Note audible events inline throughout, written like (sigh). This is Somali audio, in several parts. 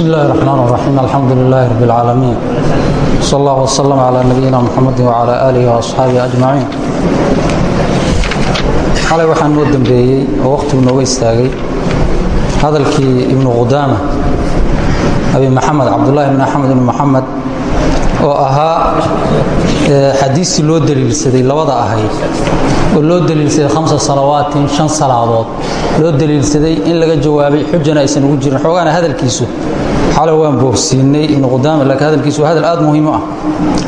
بسم الله الرحمن الرحيم الحمد لله رب العالمين صلى الله وسلم على نبينا محمد وعلى آله وأصحابه أجمعين xalay waxaan noo dambeeyey oo wakhtigu nooga istaagay hadalkii ibnu qudaama abi maxamed cabdullaahi ibn axmed ibn maxamed oo ahaa xadiistii loo daliilsaday labada ahayd oo loo daliilsaday hamsa salawaatin shan salaadood loo daliilsaday in laga jawaabay xujana aysan ugu jirin xoogaana hadalkiisu xalay waan boogsiinay ibnu qudaama laakiin hadalkiisu hadal aad muhiim u ah.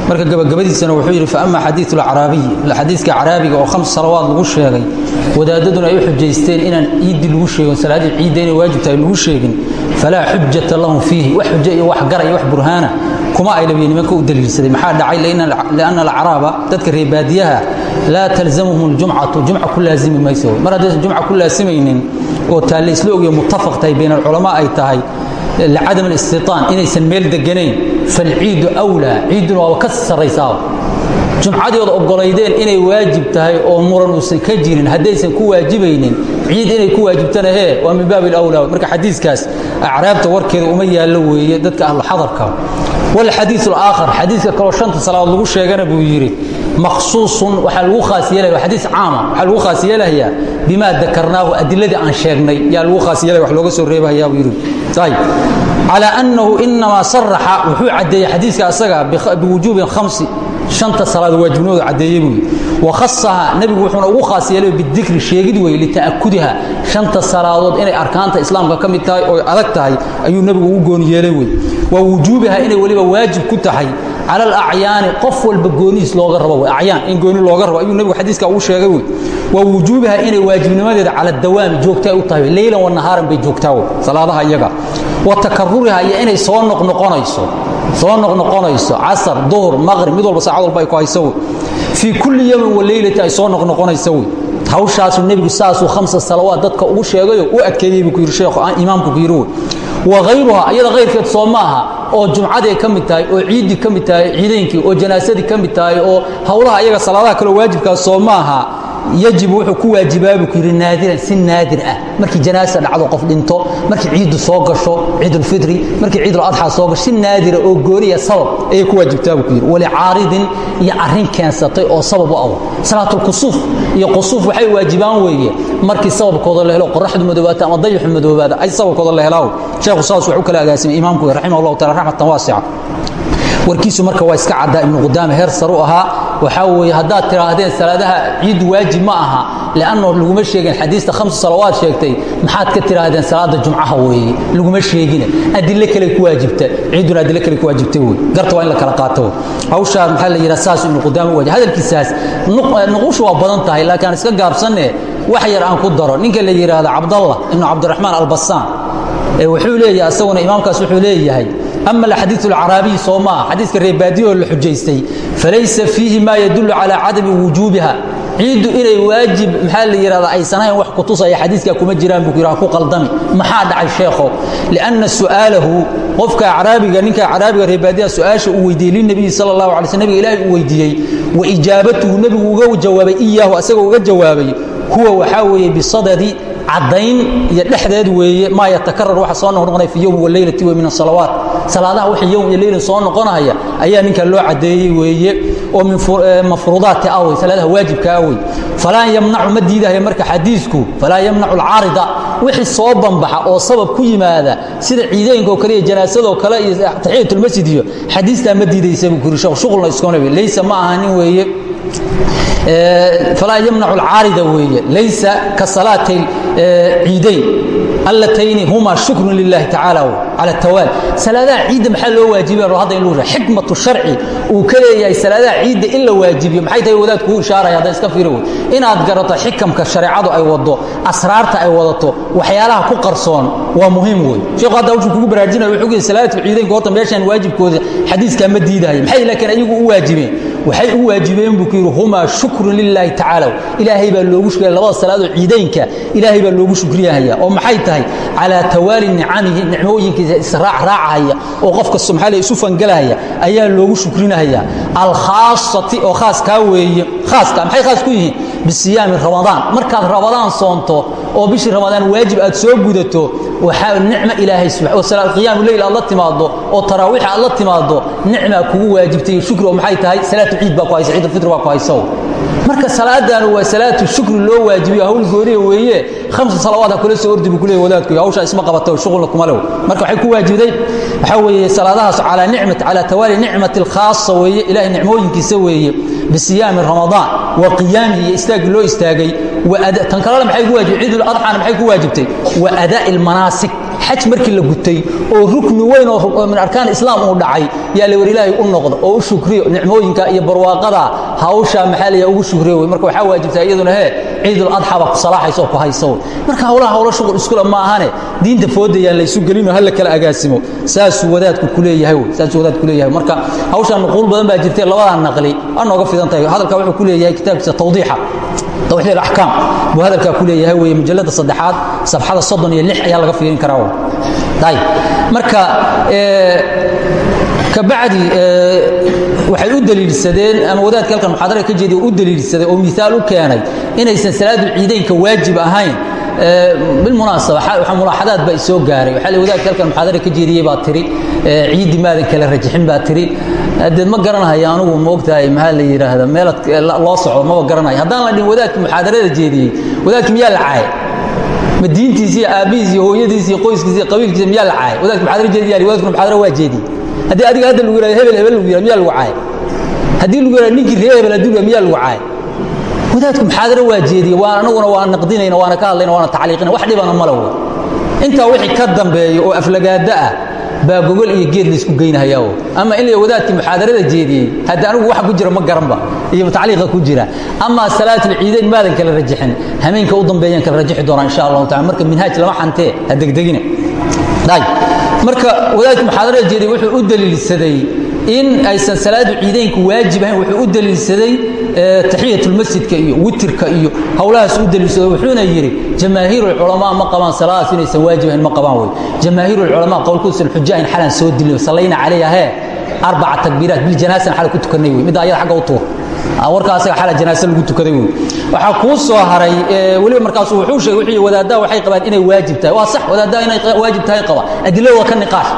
Marka gabagabadiisana wuxuu yidhi faama xadiiu lacraabiyi xadiiska caraabiga oo khams salawaad lagu sheegay wadaadaduna ay u xujaysteen inaan ciiddii lagu sheegin salaadii ciidda inay waajib tahay lagu sheegin falaa xujata lahum fiihi wax xujo iyo wax gara iyo wax burhaana kuma ay labiya nimanka u daliilsaday. Maxaa dhacay? Lianna alacraaba dadka reebaadiyaha laa talzamuhum ljumcatu jumca ku laazimi mayso. Mar haddaysan jumca ku laasimaynin oo taalle isla ogyo muttafaq tahay bayn alculamaa ay tahay licadam alistitaan inaysan meel deganayn falciidu wlaa ciidduna waaba ka sarraysaa jumcadii ood ogolaydeen inay waajib tahay oo muran uusan ka jirin haddaysan ku waajibaynin ciid inay ku waajibtana hee waa min baabi alawlaa marka xadiiskaas acraabta warkeeda uma yaallo weeye dadka ahluxadarka walxadiiu alaakhar xadiiska kaloo shanta salaadood lagu sheegana buu yidhi makhsuusun waxaa lagu khaas yeelaya waa xadiis caama waxaa lagu khaas yeelayaa bimaa dakarnaahu adiladii aan sheegnay. Yaa lagu khaas yeelaya wax looga soo reebahayaa buu yidhi. Ayib calى annahu inamaa saraxa wuxuu caddeeyey xadiiska asaga biwujuubi khamsi shanta salaad waajibnimoodu caddeeyey buu wakhasaha nebigu wuxuuna ugu khaas yeelay bidikri sheegid weeye lita'akudiha shanta salaadood inay arkaanta islaamka ka mid tahay oo adag tahay ayuu nebigu ugu gooni yeelay wey wa wujuubiha inay weliba waajib ku tahay cala alacyaani qof walba goonihiis looga rabo w in gooni looga rabo. Ayuu nebigu xadiiska ugu sheegay wey wa wujuubiha inay waajibnimadeeda cala dawaami joogtaa u tahay leylan wa nahaaran bay joogtaa salaadaha iyaga. Wa takaruriha iyo inay soo noqnoqonayso soo noqnoqonayso casar duhur maqrib mid walba saacad walba ay ku hayso wey fii kulli yawmin wa leylati ay soo noqnoqonayso wey hawshaasu nebigu saasuu khamsa salawaad dadka ugu sheegayo u adkeeyey buu ku yidhi sheekhu imaamku ku yidhi wey wahayruha iyada hayrkeed soo maaha oo jumcaday ka mid tahay oo ciiddii ka mid tahay ciidaynkii oo janaasadii ka mid tahay oo howlaha iyaga salaadaha kaleo waajibkaas soo maaha yajibu wuxuu ku waajibaabu ku yidhi naadiran si naadir ah markii janaasa dhacdo qof dhinto markii ciiddu soo gasho ciidulfitri markii ciiduladxaa soo gasho si naadira oo gooniya sabab ayay ku waajibtaabu ku yidhi walicaaridin iyo arrin keensatay oo sabab u awo salaatulkusuuf iyo qusuuf waxay waajibaan weeye markii sababkooda la helo qoraxdu madoobaata ama dayuxu madoobaada ay sababkooda la helaaw sheekhu saas wax u kala agaasimay imaamku raximah allahu taala raxmatan waasica warkiisu marka waa iska caddaa. Ibnu qudaama heer saru ahaa. Waxaa weeye haddaad tidhaahdeen salaadaha ciiddu waajib ma aha leanno laguma sheegin. Xadiista khamsu salawaad sheegtay maxaad ka tidhaahdeen salaada jumcaha weeye? Laguma sheegine. Adilo kale ku waajibta. Ciidduna adilo kale ku waajibta wey garta waa in la kala qaato. Hawshaa maxaa la yidhaha saas ibnu qudaama waajib hadalkiisaas nuqushu waa badan tahay laakiin aan iska gaabsanne wax yar aan ku daro. Ninka la yidhaahdo cabdallah ibnu cabdiraxmaan albasaan wuxuu leeyahay asaguna imaamkaas wuxuu leeyahay ama alxadiiu alcaraabiy soo maaha xadiiska reebaadiyoo la xujaystay falaysa fiihi ma yadullu calaa cadami wujuubiha ciiddu inay waajib maxaa la yidhahda aysan ahayn wax kutusaya xadiiskaa kuma jiraan buu yidhaha ku qaldami maxaa dhacay sheekho lianna su'aalahu qofka acraabiga ninka acraabiga reebaadiyaha su'aasha uu weydiiyey linabiyi sala allahu alay sl nabiga ilaahay uu weydiiyey wa ijaabatuhu nebigu uga jawaabay iyaahu asagoo uga jawaabay huwa waxaa weeye bisadadi caddayn iyo dhexdeed weeye maa yatakarar waxa soo noqnoqonaya fi yowmi waleylati wey min asalawaat salaadaha wixii yowm iyo leylan soo noqonaya ayaa ninkan loo caddeeyey weeye oo min mafruudaati awey salaadaha waajibka awey falaa yamnacu ma diidahaya marka xadiisku falaa yamnacu alcaarida. Wixii soo banbaxa oo sabab ku yimaada sida ciideynka oo kale iyo janaasadoo kale iyo taxiyatulmasjid iyo xadiistaa ma diidaysa buu kuri sheekh shuqulna iskoonab laysa ma ahanin weeye. Falaa yamnacu alcaarida weeye. Laysa ka salaatay ciidayn. Allatayni huma shukrun lilahi tacaala cala tawaali salaadaha ciidda maxaa loo waajibiya hadda in lagu xikmatu sharci. Uu ka leeyahay salaadaha ciidda in la waajibiyo. Maxay tahay wadaad kuu ishaaraya hadda iska fiiri wey inaad garato xikamka shareecadu ay wado asraarta ay wadato waxyaalaha ku qarsoon waa muhiim wey sheekhu hadda wuxuu kugu baraarjinaya wuxuu leeyahay salaatu ciidaynka horta meeshaan waajibkooda xadiiskaa ma diidahaya maxay laakiin ayagu u waajibeen waxay u waajibeen buu ku yidhi humaa shukrun lilaahi tacaala ilaahay baa loogu shukriya labada salaadoo ciidaynka ilaahay baa loogu shukriyahaya oo maxay tahay? Calaa tawaali nicamihi nicmooyinkiisa israac raacahaya oo qofka subxaale isu fangalahaya ayaa loogu shukrinahaya. Alkhaasati oo khaaskaa weeye khaaska maxay khaas ku yihiin? Bisiyaami ramadaan. Markaad ramadaan soonto oo bishii ramadaan waajib aad soo gudato waxaa nicmo ilaahay oo salaad qiyaamu leyl aad la timaado oo taraawiix aad la timaado nicmaa kugu waajibtay shukri oo maxay tahay? Salaatu ciid baa ku haysa ciid alfitr baa ku haysa. Marka salaadaan waa salaatu shukri loo waajibiyo hawl gooniya weeye khamsa salawaad ha kula soo ordi buu ku leeyahay wadaadku hawsha isma qabato shughulna kuma lew. Marka waxay ku waajibday waxaa weeye salaadahaas calaa nicmat calaa tawaali nicmati alkhaasa weeye ilaahay nicmooyinkiisa weeye bisiyaami ramadaan wa qiyaamihi iyo istaagii loo istaagay tan kalena maxay ku waajibtay ciidul adxaana maxay ku waajibtay wa adaa'i almanaasik xaj markii la gutay oo rukni weyn oo min arkaan islaam uu dhacay yaa la war ilaahay u noqdo oo u shukriyo nicmooyinka iyo barwaaqada hawsha maxaa la ugu shukriyo wey marka waxaa waajibtaa iyaduna hee ciidul adxa baa ku salaaxaysa oo ku haysa wey marka hawlaha hawlo shughul iskula ma ahane diinta foodayaan laysu gelinoo hala kala agaasimo saasuu wadaadku ku leeyahay wey saasuu wadaadku ku leeyahay marka hawshaan nuquul badan baa jirtay labadaa naqli waa nooga fidan tahay hadalka wuxuu ku leeyahay kitaabkiisa tawdiixa tawxiid alaxkaam buu hadalkaa ku leeyahay weeye mujalladda saddexaad safxada soddon iyo lix ayaa laga fiirin karaa w ayb marka kabacdi waxay u daliilsadeen ama wadaadka halkan muxaadara ka jeediya u daliilsaday oo miaal u keenay inaysan salaadu ciidaynka waajib ahayn bilmunaasaba waxa mulaaxadaad baa isoo gaaray waxaa wadaadka halkan muxaadara ka jeediyey baa tiri ciiddi maadan kala rajixin baa tiri deed ma garanaya anugu moogtahay maxaa la yidhaahda meelad loo soco maba garanaya haddaan la dhin wadaadki muxaadarada jeediyey wadaadki miyaa la caay ma diintiisi iyo aabbihiis iyo hooyadiis iyo qoyskiis iyo qabiilkiisa miyaa la caay wadaadki muxaadara jeediya wadaadkuna muxaadara waa jeediyey haddii adiga hadda lagu yihahdo hebel hebel lagu yihahdo miyaa lagu caay haddii lagu yihahdo ninkii reer hebel haddii lagu miyaa lagu caay wadaadku muxaadaro waa jeediyey waan anaguna waan naqdinayna waana ka hadlayna waana tacliiqina. Wax dhibana male wey intaa wixii ka dambeeya oo aflagaada ah baa gogol iyo geed laysku geynahayaa ama in la wadaadkii muxaadarada jeediyey? Hadda anigu waxa ku jira ma garanba. Iyo tacliiqa ku jira. Ama salaatul ciidayn maadan kala rajixin. Hameenka u dambeeyaan kala rajixi doonaa insha allahu taala marka minhaaj lama xantee ha degdegina marka wadaadkii muxaadarada jeediyey? Wuxuu u daliilsaday in aysan salaadu ciidaynku waajib ahayn wuxuu u daliilsaday taxiyatulmasjidka iyo witirka iyo howlahaas u daliilsado wuxuuna yidhi jamaahiirulculamaa ma qabaan salaadaas inaysan waajib ahayn ma qabaan wey jamaahiirulculamaa qowlkuusan xuja ayn xalan soo dilin sallayna calayha hee arbaca takbiiraat biljanaasana xala ku tukanay wey midda ayada xagga u tuur. Warka asaga xala janaase lagu tukaday wey waxaa kuu soo haray weliba markaasu wuxuu sheegay wuxuu wadaaddaa waxay qabaan inay waajib tahay. Waa sax wadaaddaa inay waajib tahay qaba. Adilladooda ka niqaash.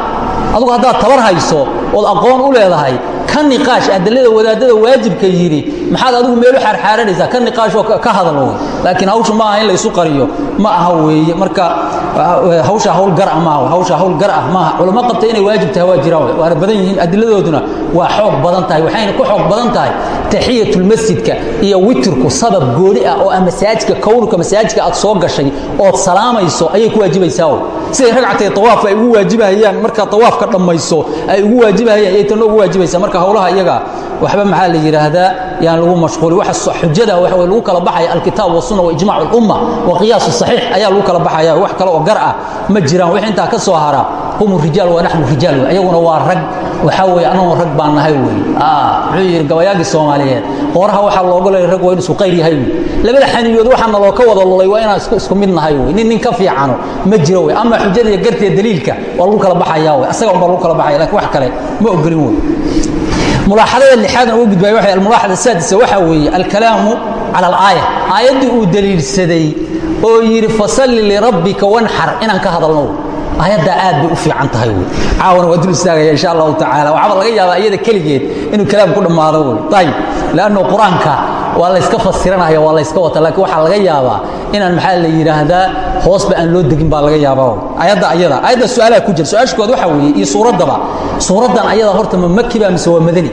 Adugu haddaad tabar hayso ood aqoon u leedahay ka niqaash adilada wadaadada waajibka yidhi maxaad adigu meelu xaarxaaranaysaa ka niqaash oo ka hadal wey laakiin hawshu ma aha in la isu qariyo ma aha weeye. Marka hawsha hawl gar ah maaha hawsha hawl gar ah maaha culamo qabta inay waajib tahay waa jiraan waana badan yihiin adiladooduna waa xoog badan tahay waxayna ku xoog badan tahay taxiyatulmasjidka iyo witirku sabab gooni ah oo ah masaajidka kownuka masaajidka aad soo gashay ood salaamayso ayay ku waajibaysaa siday ragcatay tawaaf ay ugu waajibahayaan markaa tawaafka dhammayso ay ugu waajibahayaan ayay tanna ugu waajibaysaa. Marka howlaha iyaga waxba maxaa la yidhaahdaa yaan lagu mashquuli waxa xujada waxa lagu kala baxaya alkitaab wasunna wa ijmac alumma wa qiyaas saxiix ayaa lagu kala baxaya. Wax kale oo gar ah ma jiraan. Wix intaa ka soo hara hum rijaal wa naxnu rijaal wey ayaguna waa rag waxaa weeye anagoo rag baan nahay wey. Muxuu yidhi gabayaagii soomaaliyeed qooraha waxaa looga leeyay rag waa in isku qayr yahay wey. Labada xaniyood waxaa naloo ka wada lulay waa inaan isku mid nahay wey. Nin nin ka fiicano ma jiro wey. Ama xujada iyo gartiya daliilka waa lagu kala baxaya wey. Asaga unbaa lagu kala baxaya laakiin wax kale ma ogolin wey. Mulaaxadada lixaadna ugu gudbaya waxay almulaaxada asaadisa waxaa weeye alkalaamu cala alaaya. Aayaddii uu daliilsaday oo yidhi fasalli lirabbika wanxar inaan ka hadalno aayaddaa aad bay u fiican tahay wey caawana waa dul istaagaya insha allahu tacaala. Waxaaba laga yaabaa iyada keligeed inuu kalaam ku dhammaado wey ayib leanno qur'aanka waa layska fasiranaya waa layska wata laakiin waxaa laga yaabaa inaan maxaa la yidhaahdaa hoosba aan loo degin baa laga yaabaa ayadda ayada ayadda su'aalaha ku jira. Su'aasha kood waxaa weeye iyo suuraddaba suuraddan ayada horta ma maki baa mise waa madani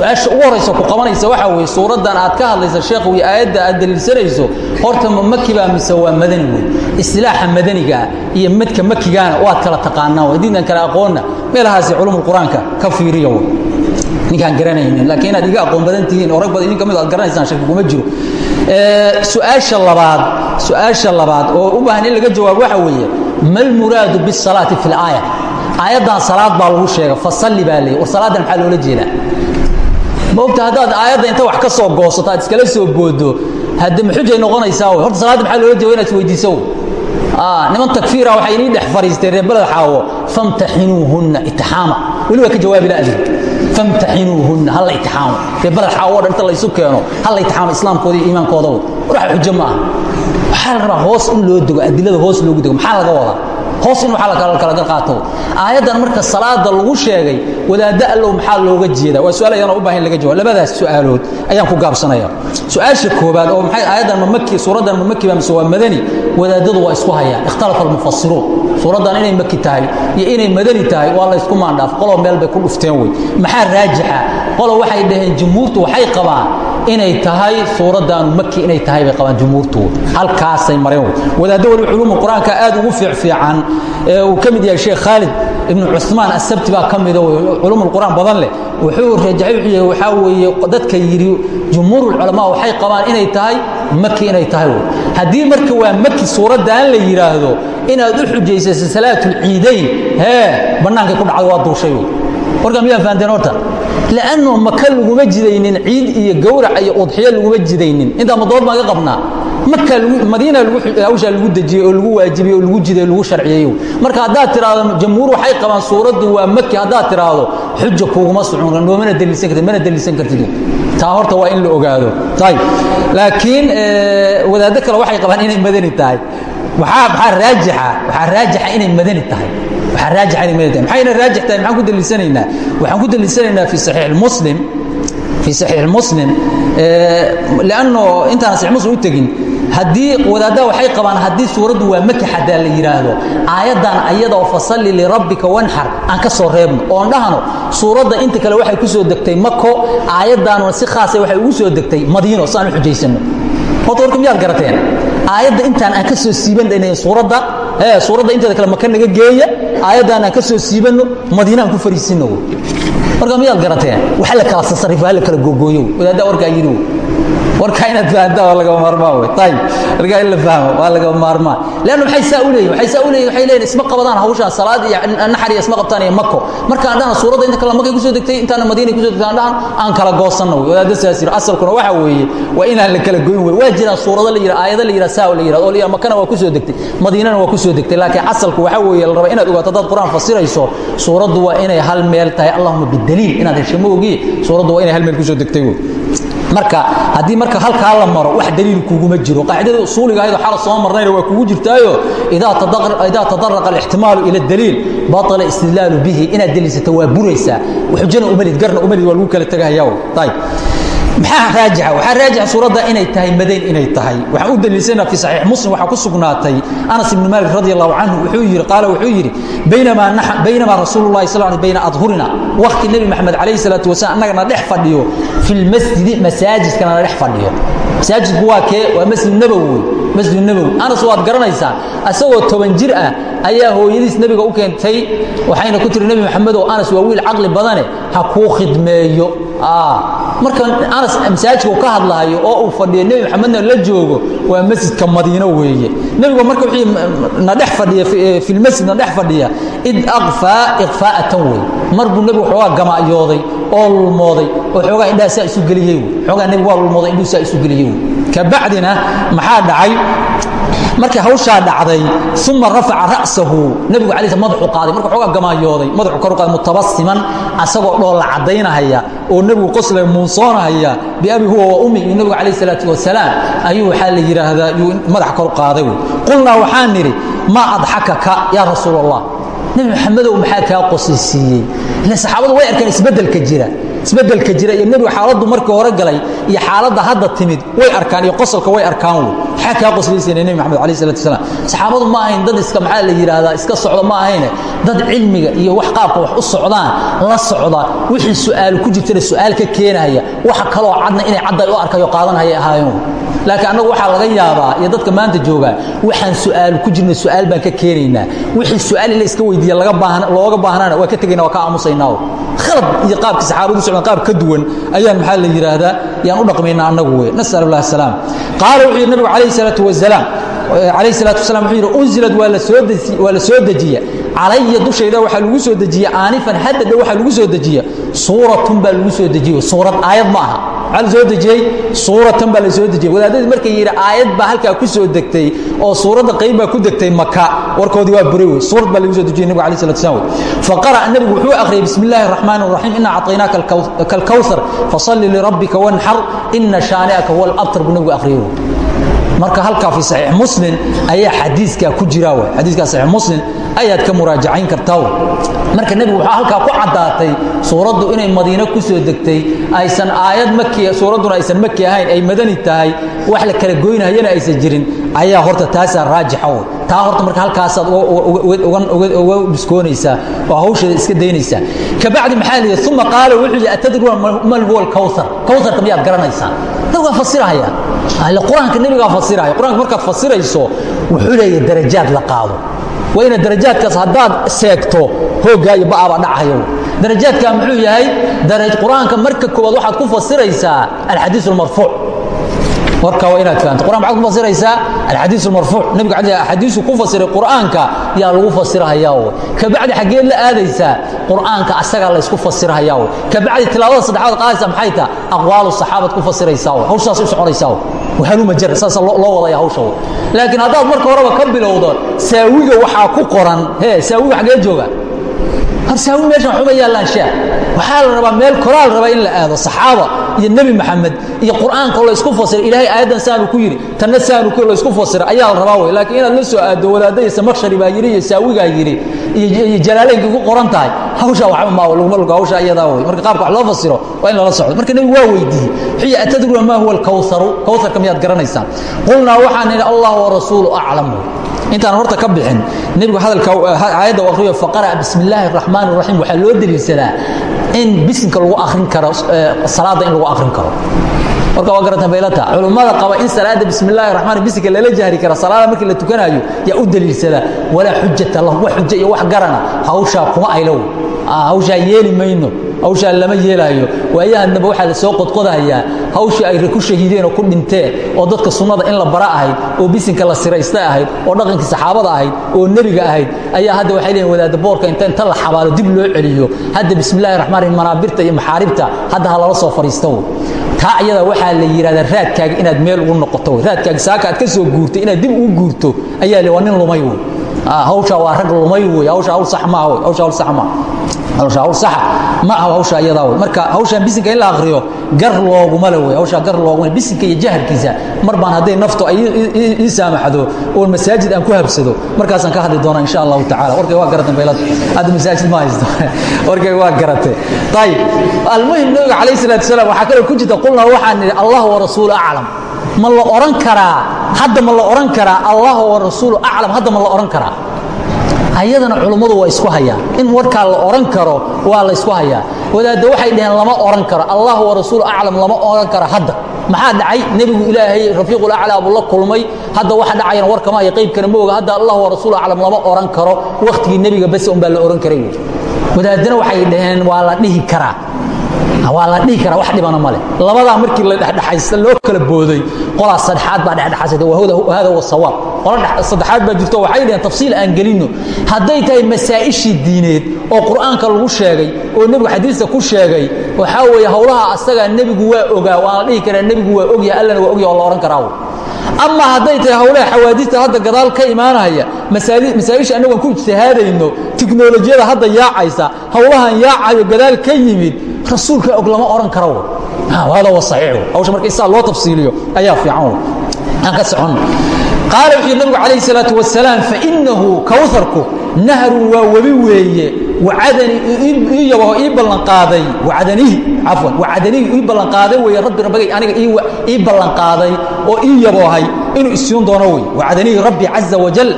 su'aasha ugu horaysa ku qabanaysa waxaa weeye suuraddan aad ka hadlaysa sheekhu iyo aayadda aad daliilsanayso horta ma maki baa mise waa madani wey istilaaxa madanigaa iyo madka makigaana waad kala taqaanaa wey diintan kale aqoonna meelahaasi culumul qur'aanka ka fiiriya wey ninkaan garanaynin laakiin inaad iga aqoon badan tihiin oo rag badan idin ka mid aad garanaysaan shaki kuma jiro. Su'aasha labaad su'aasha labaad oo u baahan in laga jawaabo waxa weeye malmuraadu bisalaati fi laaya aayaddan salaad baa lagu sheega fasalli baa leeyay war salaaddan maxaa loola jeedaa maogta haddaad aayadda inta wax ka soo goosato aad iskala soo boodo hadde maxujay noqonaysaa horta salaadda maxaa loola jeeda inaad isweydiiso niman takfiira waxay inii dhex fariisteen reer beled xaawo. Famtaxinuuhunna itixaama. Weli waa ka jawaabi la'din famtaxinuuhunna ha la itixaamo dee baled xaawo dhan inta laysu keeno ha la itixaamo islaamkooda iyo iimaankooda wax xujo ma ah waxaa la rabaa hoos in loo dego adilada hoos loogu dego maxaa laga wadaa hoos in waxaa la kala qaato. Aayaddan marka salaada lagu sheegay wadaadda allow maxaa looga jeedaa? Waa su'aal ayaan u baahan laga jawaab labadaas su'aalood ayaan ku gaabsanaya. Su'aasha koobaad oo maxay? Aayaddan ma maki suuraddan ma maki ba mise waa madani. Wadaadadu waa isku hayaan. Ikhtalafa almufassiruun suuraddan inay maki tahay iyo inay madani tahay waa la isku maandhaaf. Qolo meel bay ku dhufteen wey. Maxaa raajixa? Qolo waxay dhaheen jumhuurtu waxay qabaan inay tahay suuraddaanu maki inay tahay bay qabaan jumhuurtu. Halkaasay mareen wey wadaaddo waliba culuumul qur'aanka aad ugu fiicfiican ee uu ka mid yahay sheekh khaalid ibnu cusmaan asabti baa ka mida culuumul qur'aan badan leh. Wuxuu yahay waxaa weeye dadka yidhi jumhuurul culamaa waxay qabaan inay tahay maki inay tahay haddii marka waa maki suuraddan la yidhaahdo inaad u xujaysaysa salaatul ciidayn hee bannaankay ku dhacdo waa duushay warkaa miyaa fahanteen horta lanno maka laguma jidaynin ciid iyo gawrac iyo udxiyo laguma jidaynin intaa madood baan ka qabnaa maka madiina hawshaa lagu dejiyey oo lagu waajibiyey oo lagu jiday lagu sharciyeeyo marka haddaad tiraahdo jamhuur waxay qabaan suuraddu waa maki haddaad tiraahdo xuja kuuguma socon noomana daliisan kartid mana daliisan kartid taa horta waa in la ogaado ayib laakiin wadaaddo kale waxay qabaan inay madani tahay waxaa raajixa waxaa raajixa inay madani tahay waaa raajixani ma tahay maxayna raajix tahay maxaan ku daliishanaynaa waxaan ku daliishanaynaa fi saxiix muslim fi saxiix muslim lanno intaana saxiix muslim u tegin haddii wadaaddaa waxay qabaan haddii suuraddu waa maki xataa la yidhaahdo aayaddan ayada oo fasalli lirabbika wanxar aan ka soo reebno. Oon dhahno suuradda inta kale waxay ku soo degtay mako aayaddaanuna si khaasa ah waxay ugu soo degtay madiino si aan u xujaysanno. Horta warka miyaad garateen. Aayadda intaan aan ka soo siiban dhanayn suuradda suuradda inteeda kale maka naga geeya? Aayaddan aan ka soo siibanno madiina aan ku fariisinno marka miyaad garateen wax la kala sasarifo ha la kala gogooyo wadaaddaa warkaa yidhi warkaa inaad fahantaa waa lagama maarmaan wey ayib warkaa in la fahmo waa lagama maarmaan leanna maxay saa u leeyihiin waxay saa u leeyihiin waxay leeyihiin isma qabadaan hawshaan salaad iyo naxar iyo isma qabtaan iyo mako. Markaan dhahna suuradda inta kale makay ku soo degtay intaana madiinay ku soo degtay aan dhahan aan kala goosanno wey wadaadda saas yidhi asalkuna waxa weeye waa inaan la kala goyn wey waa jiraan suurado la yidha aayado la yidha saa la yidhahdo oo la yidha makana waa ku soo degtay madiinana waa ku soo degtay. Laakiin asalku waxa weeye la raba inaad ogaato haddaad qur'aan fasirayso suuraddu waa inay hal meel tahay. Allahuma bidaliil inaad hesho ma ogiye suuraddu waa inay hal meel ku soo degtay wey marka haddii marka halkaa la maro wax daliil kuguma jiro. Qaacidada usuuliga ahayd xala soo marnayna waa kugu jirtaayo idaa tadaraqa alixtimaalu ila daliil batala istidlaalu bihi. Inaad deliisato waa buraysaa. Xujana umalid garna umalid waa lagu kala tegahaya ayib maxaa raajixa waxaa raajixa suuradda inay tahay madayn inay tahay. Waxaan u daliilsanaa fi saxiix muslim waxaa ku sugnaatay anas ibnu malik radi allahu canhu wuxuu yidhi qaala wuxuu yidhi baynamaa rasuulu llahi sal bayna adhurina waqti nebi maxamed calayhi salaatu wasalaam annagana dhex fadhiyo. Fi lmasjidi masaajidkana dhex fadhiyo. Masaajidku waa kee? Waa masjid nabowi masjid nabowi anas waad garanaysaa asagoo toban jir ah ayaa hooyadiis nebiga u keentay waxayna ku tiri nebi maxamedow anas waa wiil caqli badane ha kuu khidmeeyo marka anas masaajidka ka hadlahayo oo uu fadhiyo nebi maxamedna la joogo waa masjidka madiino weeye. Nebigu marka wixii na dhex fadhiya fi lmasjid na dhex fadhiya id aqfaa iqfaa'atan wey mar buu nebigu xoogaa gamaayooday oo lulmooday oo xoogaa indhaha saa isu geliyey wey xoogaa nebigu waa lulmooday indhuhu saa isu geliyey wey kabacdina maxaa dhacay? Markii hawshaa dhacday uma rafaca ra'sahu. Nebigu alay madaxu qaaday. Marka xoogaa gamaayooday madaxu kor u qaaday mutabasiman asagoo dhoolla caddaynahaya oo nebigu qoslay muunsoonahaya biabi huwa wa ummi iyo nebigu calayh salaatu wasalaam ayuu waxaa la yidhaahdaa yuu madax kor qaaday wey qulnaa waxaan nidhi maa adxakaka yaa rasuul allah nebi maxamedow maxaa kaa qosisiiyey ile saxaabadu way arkeen isbeddelka jira isbeddelka jira iyo nebigu xaaladdu markii hore galay iyo xaaladda hadda timid way arkaan iyo qosolka way arkaan wey maxaa kaa qoslaysanay nebi maxamed alayh salatu wasalaam. Saxaabadu ma ahayn dad iska maxaa la yidhaahdaa iska socda ma ahayne. Dad cilmiga iyo wax qaabka wax u socdaan la socda. Wixii su'aalu ku jirtana su'aal ka keenaya. Waxa kaloo cadna inay cadday u arkayo qaadanayay ahaayeen laakiin annagu waxaa laga yaabaa iyo dadka maanta joogaa waxaan su'aalu ku jirna su'aal baan ka keenaynaa. Wixii su'aal in la iska weydiiya looga baahnana waa ka tegayna waa ka aamusaynaa khalad iyo qaabkii saxaabadu socdaan qaab ka duwan ayaan maxaa la yidhaahdaa yaan u dhaqmaynaa annagu wey nasal allah salaam. Qaala wuxuu yidhi nabigu calayhi unzilad waa la soo dejiya. Calaya dushayda waxaa lagu soo dejiye aanifan hadada waxaa lagu soo dejiye suuratun baa lagu soo dejiye suurad aayad ma aha. Maxaa la soo dejiyey? Suuratan baa la soo dejiyey. Wadaadadii markay yidhi aayad baa halkaa ku soo degtay oo suuradda qayb baa ku degtay maka warkoodii waa buray wey suurad baa lagu soo dejiyey nebigu alay slat slam wey faqara'a nebigu wuxuu akhriyey bismi illaahi araxmaan araxiim ina acطaynaaka kalkawthar fasalli lirabbika wanxar ina shaani'aka huwa alabtar buu nebigu akhriyey marka halkaa fi saxiix muslim ayaa xadiiskaa ku jira w xadiiskaa saxiix muslim ayaad ka muraajacayn kartaa marka nebigu waxaa halkaa ku caddaatay suuraddu inay madiine ku soo degtay aysan aayad maki suuradduna aysan maki ahayn ay madani tahay wax la kala goynayana aysan jirin ayaa horta taasaa raajixa w taa horta marka halkaasaad uga biskoonaysaa oo hawsheeda iska daynaysaa. Kabacdi maxaa lihi uma qaala wuxuu yidhi atadruuna man huwa alkawthar? Kawtharka miyaad garanaysaa nabigaa fasirahaya qur'aanka nebigaa fasirahaya qur'aanka markaad fasirayso wuxuu leeyahay darajaad la qaado. Waa ina darajaadkaas haddaad seegto hooggaa iyo ba'abaa dhacayo. Darajaadkaa muxuu yahay qur'aanka marka koowaad waxaad ku fasiraysaa alxadiis almarfuuc warka waa inaad fahanto quraan maxaad ku fasiraysaa? Alxadiis almarfuuc nebiga cali axaadiisu ku fasiray qur'aanka yaa lagu fasirahayaa wey kabacdi xaggeed la aadaysaa qur'aanka asagaa laysku fasirahayaa wey kabacdi tilaabada saddexaad qaadaysa maxay taha aqwaalu saxaabad ku fasiraysaa wey hawshaas u soconaysaa wey wahaluma jar saasa loo wadaya hawsha wey laakiin haddaad marka horeba ka bilowdo saawiga waxaa ku qoran. He saawiga xaggee jooga. Harsaawi meeshan waxuma yaallaan shaah waxaa la rabaa meel koraa la rabaa in la aado saxaaba iyo nebi maxamed iyo qur'aanka la isku fasira. Ilaahay aayaddan saanu ku yidhi tanna saanu ku la isku fasira. Ayaa la rabaa wey laakiin inaad la soo aado wadaadda iyo samakshari baa yidhi iyo saawigaa yidhi iyo jalaalaynka ku qoran tahay hawshaa waxba maa laguma lugo hawsha iyadaa wey marka qaabka wax loo fasiro waa in lala socdo. Marka nebigu waa weydiiyey xiya atadruuna maa huwa alkawtharu? Kawtharka miyaad garanaysaan. Qulnaa waxaan nidhi allah warasuulu aclam intaan horta ka bixin nebigu hadalka aayadda u akhriyo faqara'a bismi illaahi araxmaan araxiim waxaa loo daliilsadaa in bisinka lagu akhrin karo salaadda in lagu akhrin karo. Marka waa garatan baylata culummada qaba in salaada bismi illaahi raxmaan bisinka lala jahri kara salaada markii la tukanayo yaa u daliilsada walaa xujata lahu wax xujo iyo wax garana hawshaa kuma aylow. Hawshaa yeeli mayno hawshaa lama yeelaayo. Waayahanaba waxaa la soo qodqodayaa hawshii ay ku shahiideen oo ku dhinteen oo dadka sunnada in la bara ahayd oo bisinka la siraysta ahayd oo dhaqankii saxaabada ahayd oo nebiga ahayd ayaa hadda waxay leeyihiin wadaada boorka inta inta la xabaalo dib loo celiyo. Hadda bismillahi raxmaan rahiim manaabirta iyo maxaaribta hadda ha lala soo fadhiisto taa iyada waxaa la yidhahdaa raadkaaga inaad meel ugu noqoto. Raadkaaga saaka aad ka soo guurtay inaad dib ugu guurto ayaa le waa nin lumay wey hawshaa waa rag lumay wey hawsha hawl maaha wey hawsha hawl sax maaha hawsha hawl saxa ma aha hawsha iyadaa wey marka hawshan bisinka in la akhriyo gar looguma le wey hawshaa gar looguma bisinka iyo jaharkiisa mar baan hadday naftu ay ii saamaxdo oon masaajid aan ku habsado markaasaan ka hadli doonaa insha allahu tacala warkay waa garatan baylad hadda masaajid ma haysto. (laughs) Warkay waa garatay. Ayib almuhim nabiga calayh salatu wasalaam waxaa kaloo ku jirta qulnaa waxaan nidhi allah warasuulu aclam. Ma la oran karaa hadda ma la oran karaa allah warasuulu aclam hadda ma la oran karaa. Ayadana culummadu waa isku hayaan in warkaa la oran karo waa la isku hayaa wadaadda waxay dhaheen lama oran karo. Allah warasuulu aclam lama oran karo hadda. Maxaa dhacay? Nebigu ilaahay rafiiqul aclaa buu la kulmay. Hadda waxa dhacayana warkama iyo qaybkana ma oga hadda allah warasuulu aclam lama oran karo. Wakhtigii nebiga bas un baa la oran karay. Wadaadana waxay dhaheen waa la dhihi karaa waa la dhihi karaa wax dhibana male labadaa markii la dhexdhexaysta loo kala booday qolaa saddexaad baa dhexdhexaysatay wahada wa sawaab. Qola saddexaad baa jirto waxay dhaheen tafsiil aan gelino hadday tahay masaa'ishii diineed oo qur'aanka lagu sheegay oo nebigu xadiista ku sheegay waxaa weeye howlaha asagaa nebigu waa ogaa waan la dhihi karaa nebigu waa ogyahay allana waa ogyahay oo la odhan karaa ama hadday tahay howlaha xawaadista hadda gadaal ka imaanaya masaa'isha annagoon ku ijtihaadayno tiknolojiyada hadda yaacaysa howlahan yaacayo gadaal ka yimid rasuulka og lama oran karo. Hada wa saxiix hawsha marka isaa loo tafsiiliyo ayaa fiican. Aan ka socon. Qaala wuxuu nabigu calayhi salaatu wasalaam fainahu kawharku nahrun waa webi weeye. Wacadani ii ballanqaaday wacadanihi cafwan wacadanihi ii ballanqaaday weeye. Rabbi rabbigay aniga ii ballanqaaday oo ii yaboohay inuu isiin doono wey wacadanihi rabbi caza wajal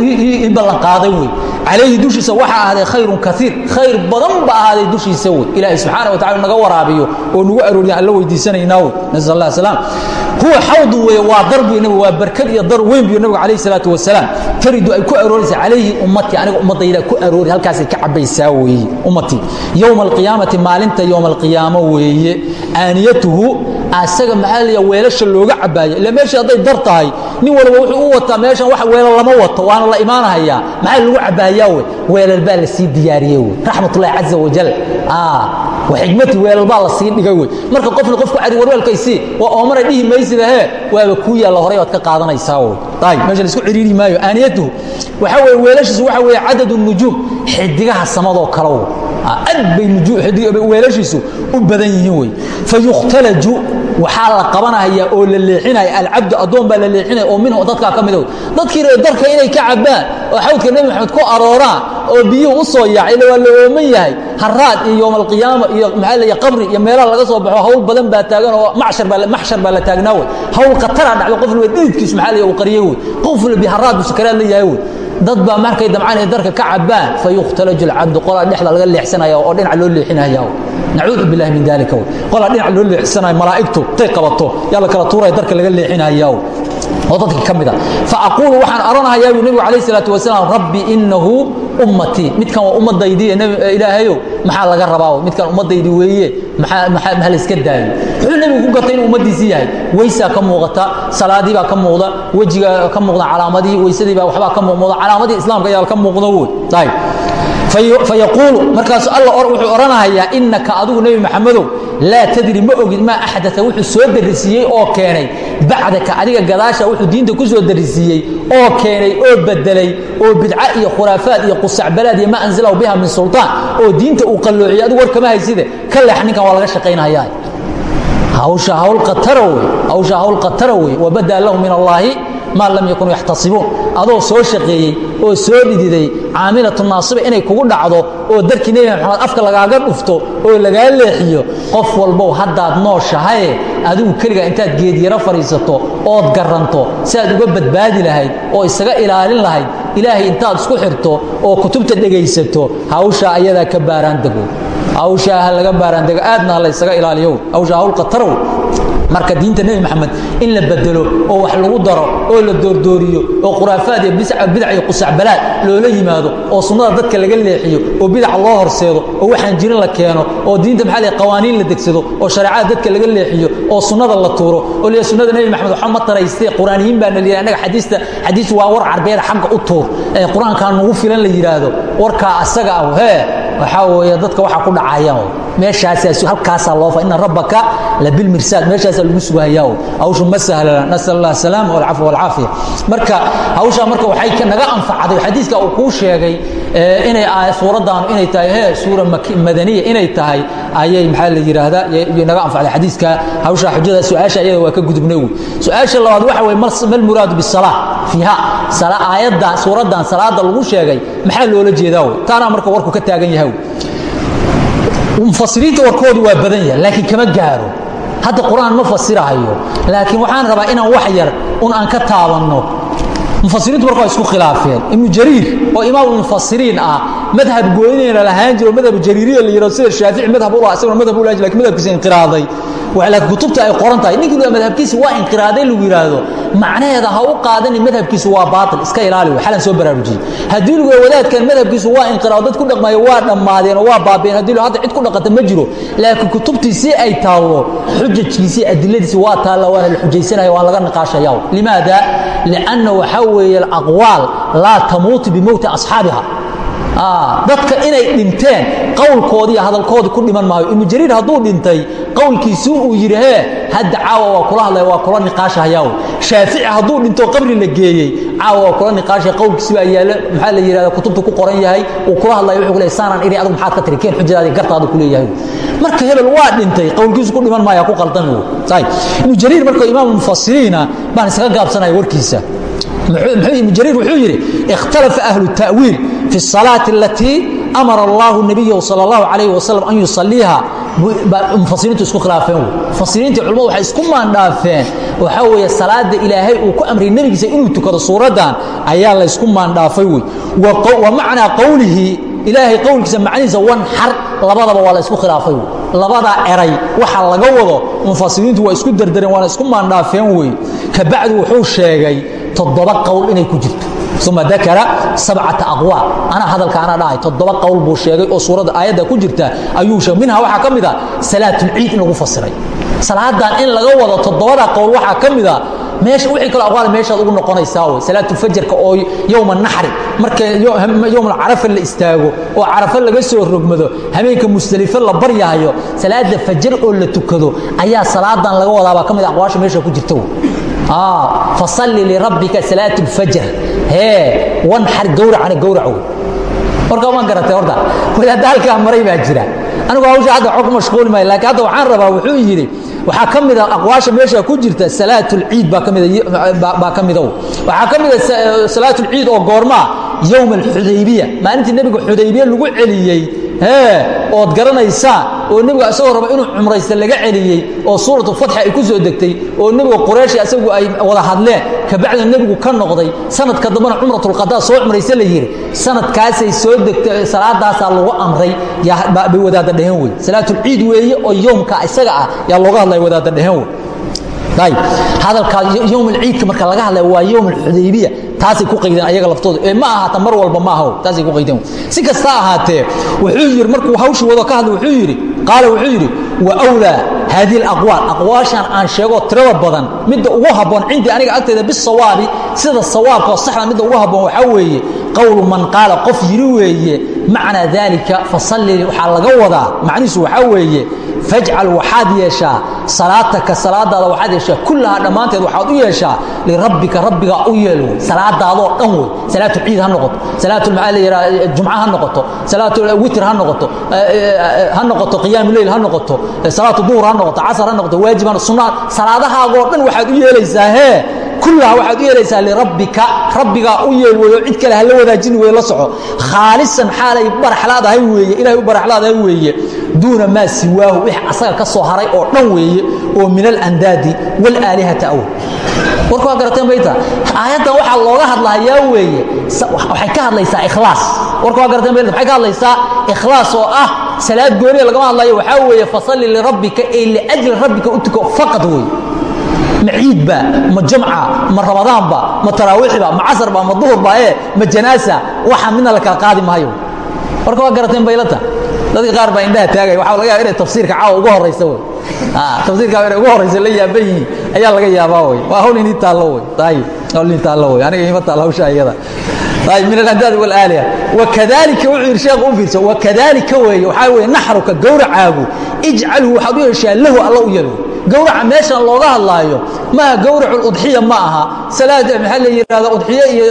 ii ballanqaaday wey calayhi dushiisa waxaa ahaaday khayrun kaiir khayr badan ba ahaaday dushiisa wey ilaahay subxaana wa tacala naga waraabiyo oo nagu arooriya alla weydiisanaynaa wey nasal allah salaam huwa xawdu weeye waa dar buy nabigu waa barkad iyo dar weyn buyu nabigu calayhi salaatu wasalaam taridu ay ku arooraysa calayhi ummatii aniga ummaddayda ku aroori halkaasay ka cabaysaa weeye ummatii yowma alqiyaamati maalinta yowma alqiyaamo weeye. Aaniyatuhu asaga maxaa la weelasha looga cabaayo ila meeshii hadday dar tahay nin walba wuxuu u wataa meeshan wax weelal lama wato waana la imaanahayaa. Maxaa lagu cabaayaa wey weelal baa la sii wey raxmatullahi caza wajal. Wa xikmati weelal baa la sii dhigay wey marka qofna qofku cari warweelkaysii waa oomana dhihi maysidahee waaba kuu yaalla horay oad ka qaadanaysaa wey ayb meesha la isku ciriiri maayo. Aaniyatuhu waxaa weye weelashiisu waxa weeye cadad nujuum xidigaha samadoo kale aad bay weelashiisu u badan yihiin wey fayukhtalaju waxaa la qabanaya oo la leexinaya alcabdu addoon baa la leexinaya oo minhu dadkaa ka midow. Dadkii ree darka inay ka cabbaan oo xawdka nebi maxamed ku arooraan oo biyuhu u soo yaacay ila waa la ooman yahay. Haraad iyo yowm alqiyaama iyo maxaa leeya qabri iyo meelaha laga soo baxo hawl badan baa taagan oo maxshar baa maxshar baa la taagnaa wey hawl khatara dhacdo qof walba dhididkiisu maxaa leeya uu qariyey wey qof walba haraad buu sakaraad la yahay wey dad baa markay damcanay darka ka cabbaan fayukhtalaju alcabdu qolaa dhexda laga leexsanaya oo dhinaca loo leexinaya nacuudu billahi min dalika qolaa dhinaca loo leexsanaya malaa'igtu tay qabato yaa la kala tuuraya darka laga leexinaya oo dadka ka mida. Faaquulu waxaan oranahayaa buu nebigu calayh salaatu wasalaam rabbi innahu ummatii midkan waa ummaddaydii ilaahayow maxaa laga rabaa? Midkan ummaddaydii weeye maxaa layska daayo? Wuxuu nebigu ku gartay inuu ummaddiisii yahay. Weysaa ka muuqata salaadii baa ka muuqda wejiga ka muuqda calaamadihii weysadii baa waxbaa ka muuqda calaamadihii islaamka ayaa ka muuqda ayb fayaquulu markaasu alla wuxuu odhanahayaa innaka adigu nebi maxamedow laa tadri ma ogid maa axdaa wuxuu soo darisiiyey oo keenay. Bacdaka adiga gadaasha wuxuu diinta ku soo darisiiyey oo keenay oo bedelay oo bidca iyo khuraafaad iyo qusacbalaad iyo ma anzilahu biha min sulطaan oo diinta uu qalloociyey. Adigu war kama hayside ka leex ninkan waa laga shaqaynaya hawsha hawl qatara wey hawsha hawl qatara wey wabadaa lahu min allaahi maa lam yakunu yaxtasibuun. Adoo soo shaqeeyey oo soo dhididay caamilatu naasiba inay kugu dhacdo oo darkii nebi maxamed afka lagaaga dhufto oo lagaa leexiyo qof walbow haddaad nooshahaye adigu keligaa intaad geedyaro fadhiisato ood garanto si aad uga badbaadi lahayd oo isaga ilaalin lahayd ilaahay intaad isku xirto oo kutubta dhegaysato hawshaa ayadaa ka baaraan dego hawshaa ha laga baaraandego aadna ha laysaga ilaaliyo hawshaa hawl qatarow marka diinta nebi maxamed in la bedelo oo wax lagu daro oo la doordooriyo oo khuraafaad iyo bidac iyo qusacbalaad loola yimaado oo sunnada dadka laga leexiyo oo bidaca loo horseedo oo waxaan jirin la keeno oo diinta maxaa leh qawaaniin la degsado oo shareecada dadka laga leexiyo oo sunnada la tuuro oo liya sunnada nebi maxamed waxa ma taraystee quraaniyiin baa na liyahay annaga xadiista xadiis waa war carbeeda xagga u tuur. Ee qur'aankaa nagu filan la yidhaahdo warkaa asaga ah hee waxaa weeye dadka waxaa ku dhacayaan meeshaasaa halkaasaa loo ina rabbaka labilmirsaad meeshaasaa lagu sugahayaa hawshu ma sahlana nasal allah salaam walcafwa walcaafiya marka hawshaa marka waxay naga anfacday xadiiska uu kuu sheegay inay suuraddaanu inay tahay he suura madaniya inay tahay ayay maxaa la yidhaahdaa iyo naga anfacday xadiiska. Hawshaa xujada su'aasha iyada waa ka gudubnay wey su'aasha labaad waxa weye mal muraadu bisalaa fiiha. Aayadda suuraddan salaada lagu sheegay maxaa loola jeedaa wey taanaa marka warku ka taagan yahay mufasiriinta warkoodu waa badan yahay laakiin kama gaaro. Hadda qur'aan ma fasirahayo laakiin waxaan rabaa inaan wax yar un aan ka taabanno. Mufasiriintu marka isku khilaafeen. Ibnu jariir oo imaam mufasiriin ah madhab gooynayna lahaan jiro madhab jariiriya la yidhahdo sida shaafici madhab u laha isaguna madhab u lahan laakiin madhabkiisa inqiraaday. Laakiin kutubta ay qoran tahay. Ninkii lu madhabkiisa waa inqiraaday lagu yidhaahdo macnaheeda ha u qaadani madhabkiisu waa baatil. Iska ilaali wey xalan soo baraarujiyey haddii lagu wadaadkan madhabkiisu waa inqiraado dad ku dhaqmaayo waa dhammaadeen oo waa baabeen. Haddii lu hadda cid ku dhaqanta ma jiro. Laakiin kutubtiisii ay taallo xujajkiisii adiladiisi waa taalla waana la xujaysanaya waan laga niqaashaya limaada? Lianna waxaa weeye alaqwaal laa tamuutu bimowti asxaabiha dadka inay dhinteen qowlkoodii iyo hadalkoodii ku dhiman maayo. Ibnu jariir hadduu dhintay qowlkiisuu uu yidhi hee hadda caawa waa kula hadlaya waa kula niqaashahayaaw. Shaafici hadduu dhinto qabri la geeyey. Caawa waa kula niqaashaya qowlkiisi baa yaalla. Maxaa la yidhahda kutubta ku qoran yahay uu kula hadlaya wuxuu leeyahay saanaan iri adigu maxaad ka tiri keen xujadaadii gartaadu ku leeyahay. Marka hebel waa dhintay qowlkiisu ku dhiman maaya ku qaldami ibnu jariir marka imaamu mufasiriina baan isaga gaabsanaya warkiisa bn jariir wuxuu yidhi ikhtalafa ahlu tawiil fi salaati alatii amara allahu nabiyahu sal allahu alayh wasalam an yusaliiha mufasiriintu isku khilaafeen w mufasiriintii culimadu waxay isku maandhaafeen. Waxaa weeye salaada ilaahay uu ku amriyay nebigiisa inuu tukado suuraddan ayaa laysku maandhaafay wey wa macnaa qowlihi ilaahay qowlkiisa macnihiisa wan xar labadaba waa la ysku khilaafay wey labadaa eray waxa laga wado mufasiriintu waa isku derdereen waana isku maandhaafeen wey kabacdu wuxuu sheegay toddoba qowl inay ku jirto. Uma dakara sabcata aqwaal anaa hadalka anaa dhahay toddoba qowl buu sheegay oo suuradda aayadda ku jirta. Ayuu sheegay minha waxaa ka mid a salaatulciid in lagu fasiray. Salaadan in laga wado toddobada qowl waxaa ka mid a meesha wixii kale aqwaal meeshaad ugu noqonaysaa wey salaatulfajarka oo yowma naxri marka yowma carafa la istaago oo carafa laga soo rogmado habeenka musdalife la baryahayo salaada fajar oo la tukado ayaa salaadan laga wadaabaa. Ka mid aqwaasha meesha ku jirta fasalli lirabbika salaat lfajr hee wanxar gowracana gowrac wey warkaa maan garatay horta. Wadaadda maray baa jira. Anigu hawsha hadda xog mashquuli maayo laakiin hadda waxaan rabaa wuxuu yidhi waxaa ka mida aqwaasha meesha ku jirta salaatulciid baa ka mida waxaa ka mida salaatulciid oo goormaa yowma alxudaybiya maalintii nebiga xudaybiya lagu celiyey hee ood garanaysaan oo nebiga isagoo raba inuu cumraysta laga celiyey oo suuratu fatxi ay ku soo degtay oo nebiga qurayshi isagu ay wada hadleen kabacdina nebigu ka noqday sanadka dambena cumratulqadaa soo cumraysa la yidhi sanadkaasay soo degtay salaadaasaa lagu amray bay wadaadda dheheen wey. Salaatulciid weeye oo yowmka isaga ah yaa looga hadlaya wadaadda dheheen wey. Hadalkaa yowm alciidka marka laga hadlaya waa yowm alxudaybiya taasay ku qaydeen ayaga laftooda. Ee ma ahaata mar walba ma aha taasay ku qaydeen si kasta ahaatee wuxuu yidhi markuu hawshii wado ka hadla wuxuu yidhi qaala wuxuu yidhi wa wlaa haadihi alaqwaal. Aqwaashan aan sheego tirada badan midda ugu habboon cindii aniga agteeda bisawaabi sida sawaabka saxda midda ugu habboon waxaa weeye qowlu man qaala qof yidhi weeye macnaa daalika fasalli waxaa laga wadaa macnihiisu waxaa weeye fajcal waxaad yeeshaa salaataka salaadaada waxaad yeeshaa kullahaa dhammaanteed waxaad u yeeshaa lirabbika rabbigaa u yeel wey salaadaadoo dhan wey salaatu ciid ha noqoto. Salaatu maxaa la yidhaha jumca ha noqoto. Salaatu witr ha noqoto. Ha noqoto. Qiyaamu leyl ha noqoto. Salaatu duhur ha noqoto. Casar ha noqoto. Waajib ha sunnaa salaadahaagoo dhan waxaad u yeelaysaa hee? Kullaha waxaad u yeelaysaa lirabbika rabbigaa u yeel weeyo cid kale ha la wadaajini weeye la soco. Khaalisan xaalay baraxlaadahay weeye. Ilahay u baraxlaadahay weeye duuna maa siwaahu wix asaga ka soo haray oo dhan weeye oo min alandaadi waalaalihata aw warka waa garateen bayta. Aayaddan waxaa looga hadlahayaa weeye waxay ka hadlaysaa ikhlaas. Warka waa garateen bayta waxay ka hadlaysaa? Ikhlaas oo ah salaad gooniya lagama hadlayo waxaa weeye fasalli lirabbika ay liajli rabbika u tuko faqad weeye. Ma ciidba ma jamca ma ramadaanba ma taraawiixba ma casarba ma duhurba ee ma janaasa waxa midna la kala qaadi maayo. Warka waa garateen baylata dadka qaar baa indhaha taagaya waxaa laga yaaba inay tafsiirka caawa uga horaysa wey tafsiirka inay uga horaysa la yaaban yihiin ayaa laga yaabaa wey waa hawl inii taallo wey ayib hawl inii taallo wey aniga ima taal hawsha iyada ayib min alandaad walaaliha wakadalika wuxuu yidhi sheekhu u fiirso wakadalika weeye waxaa weeye naxruka gowracaagu ijcalhu waxaad u yeeshaa lahu alla u yelo gowraca meeshan looga hadlaayo maaha gowracu udxiya ma aha. Salaada maxaa la yidhahda udxiye iyo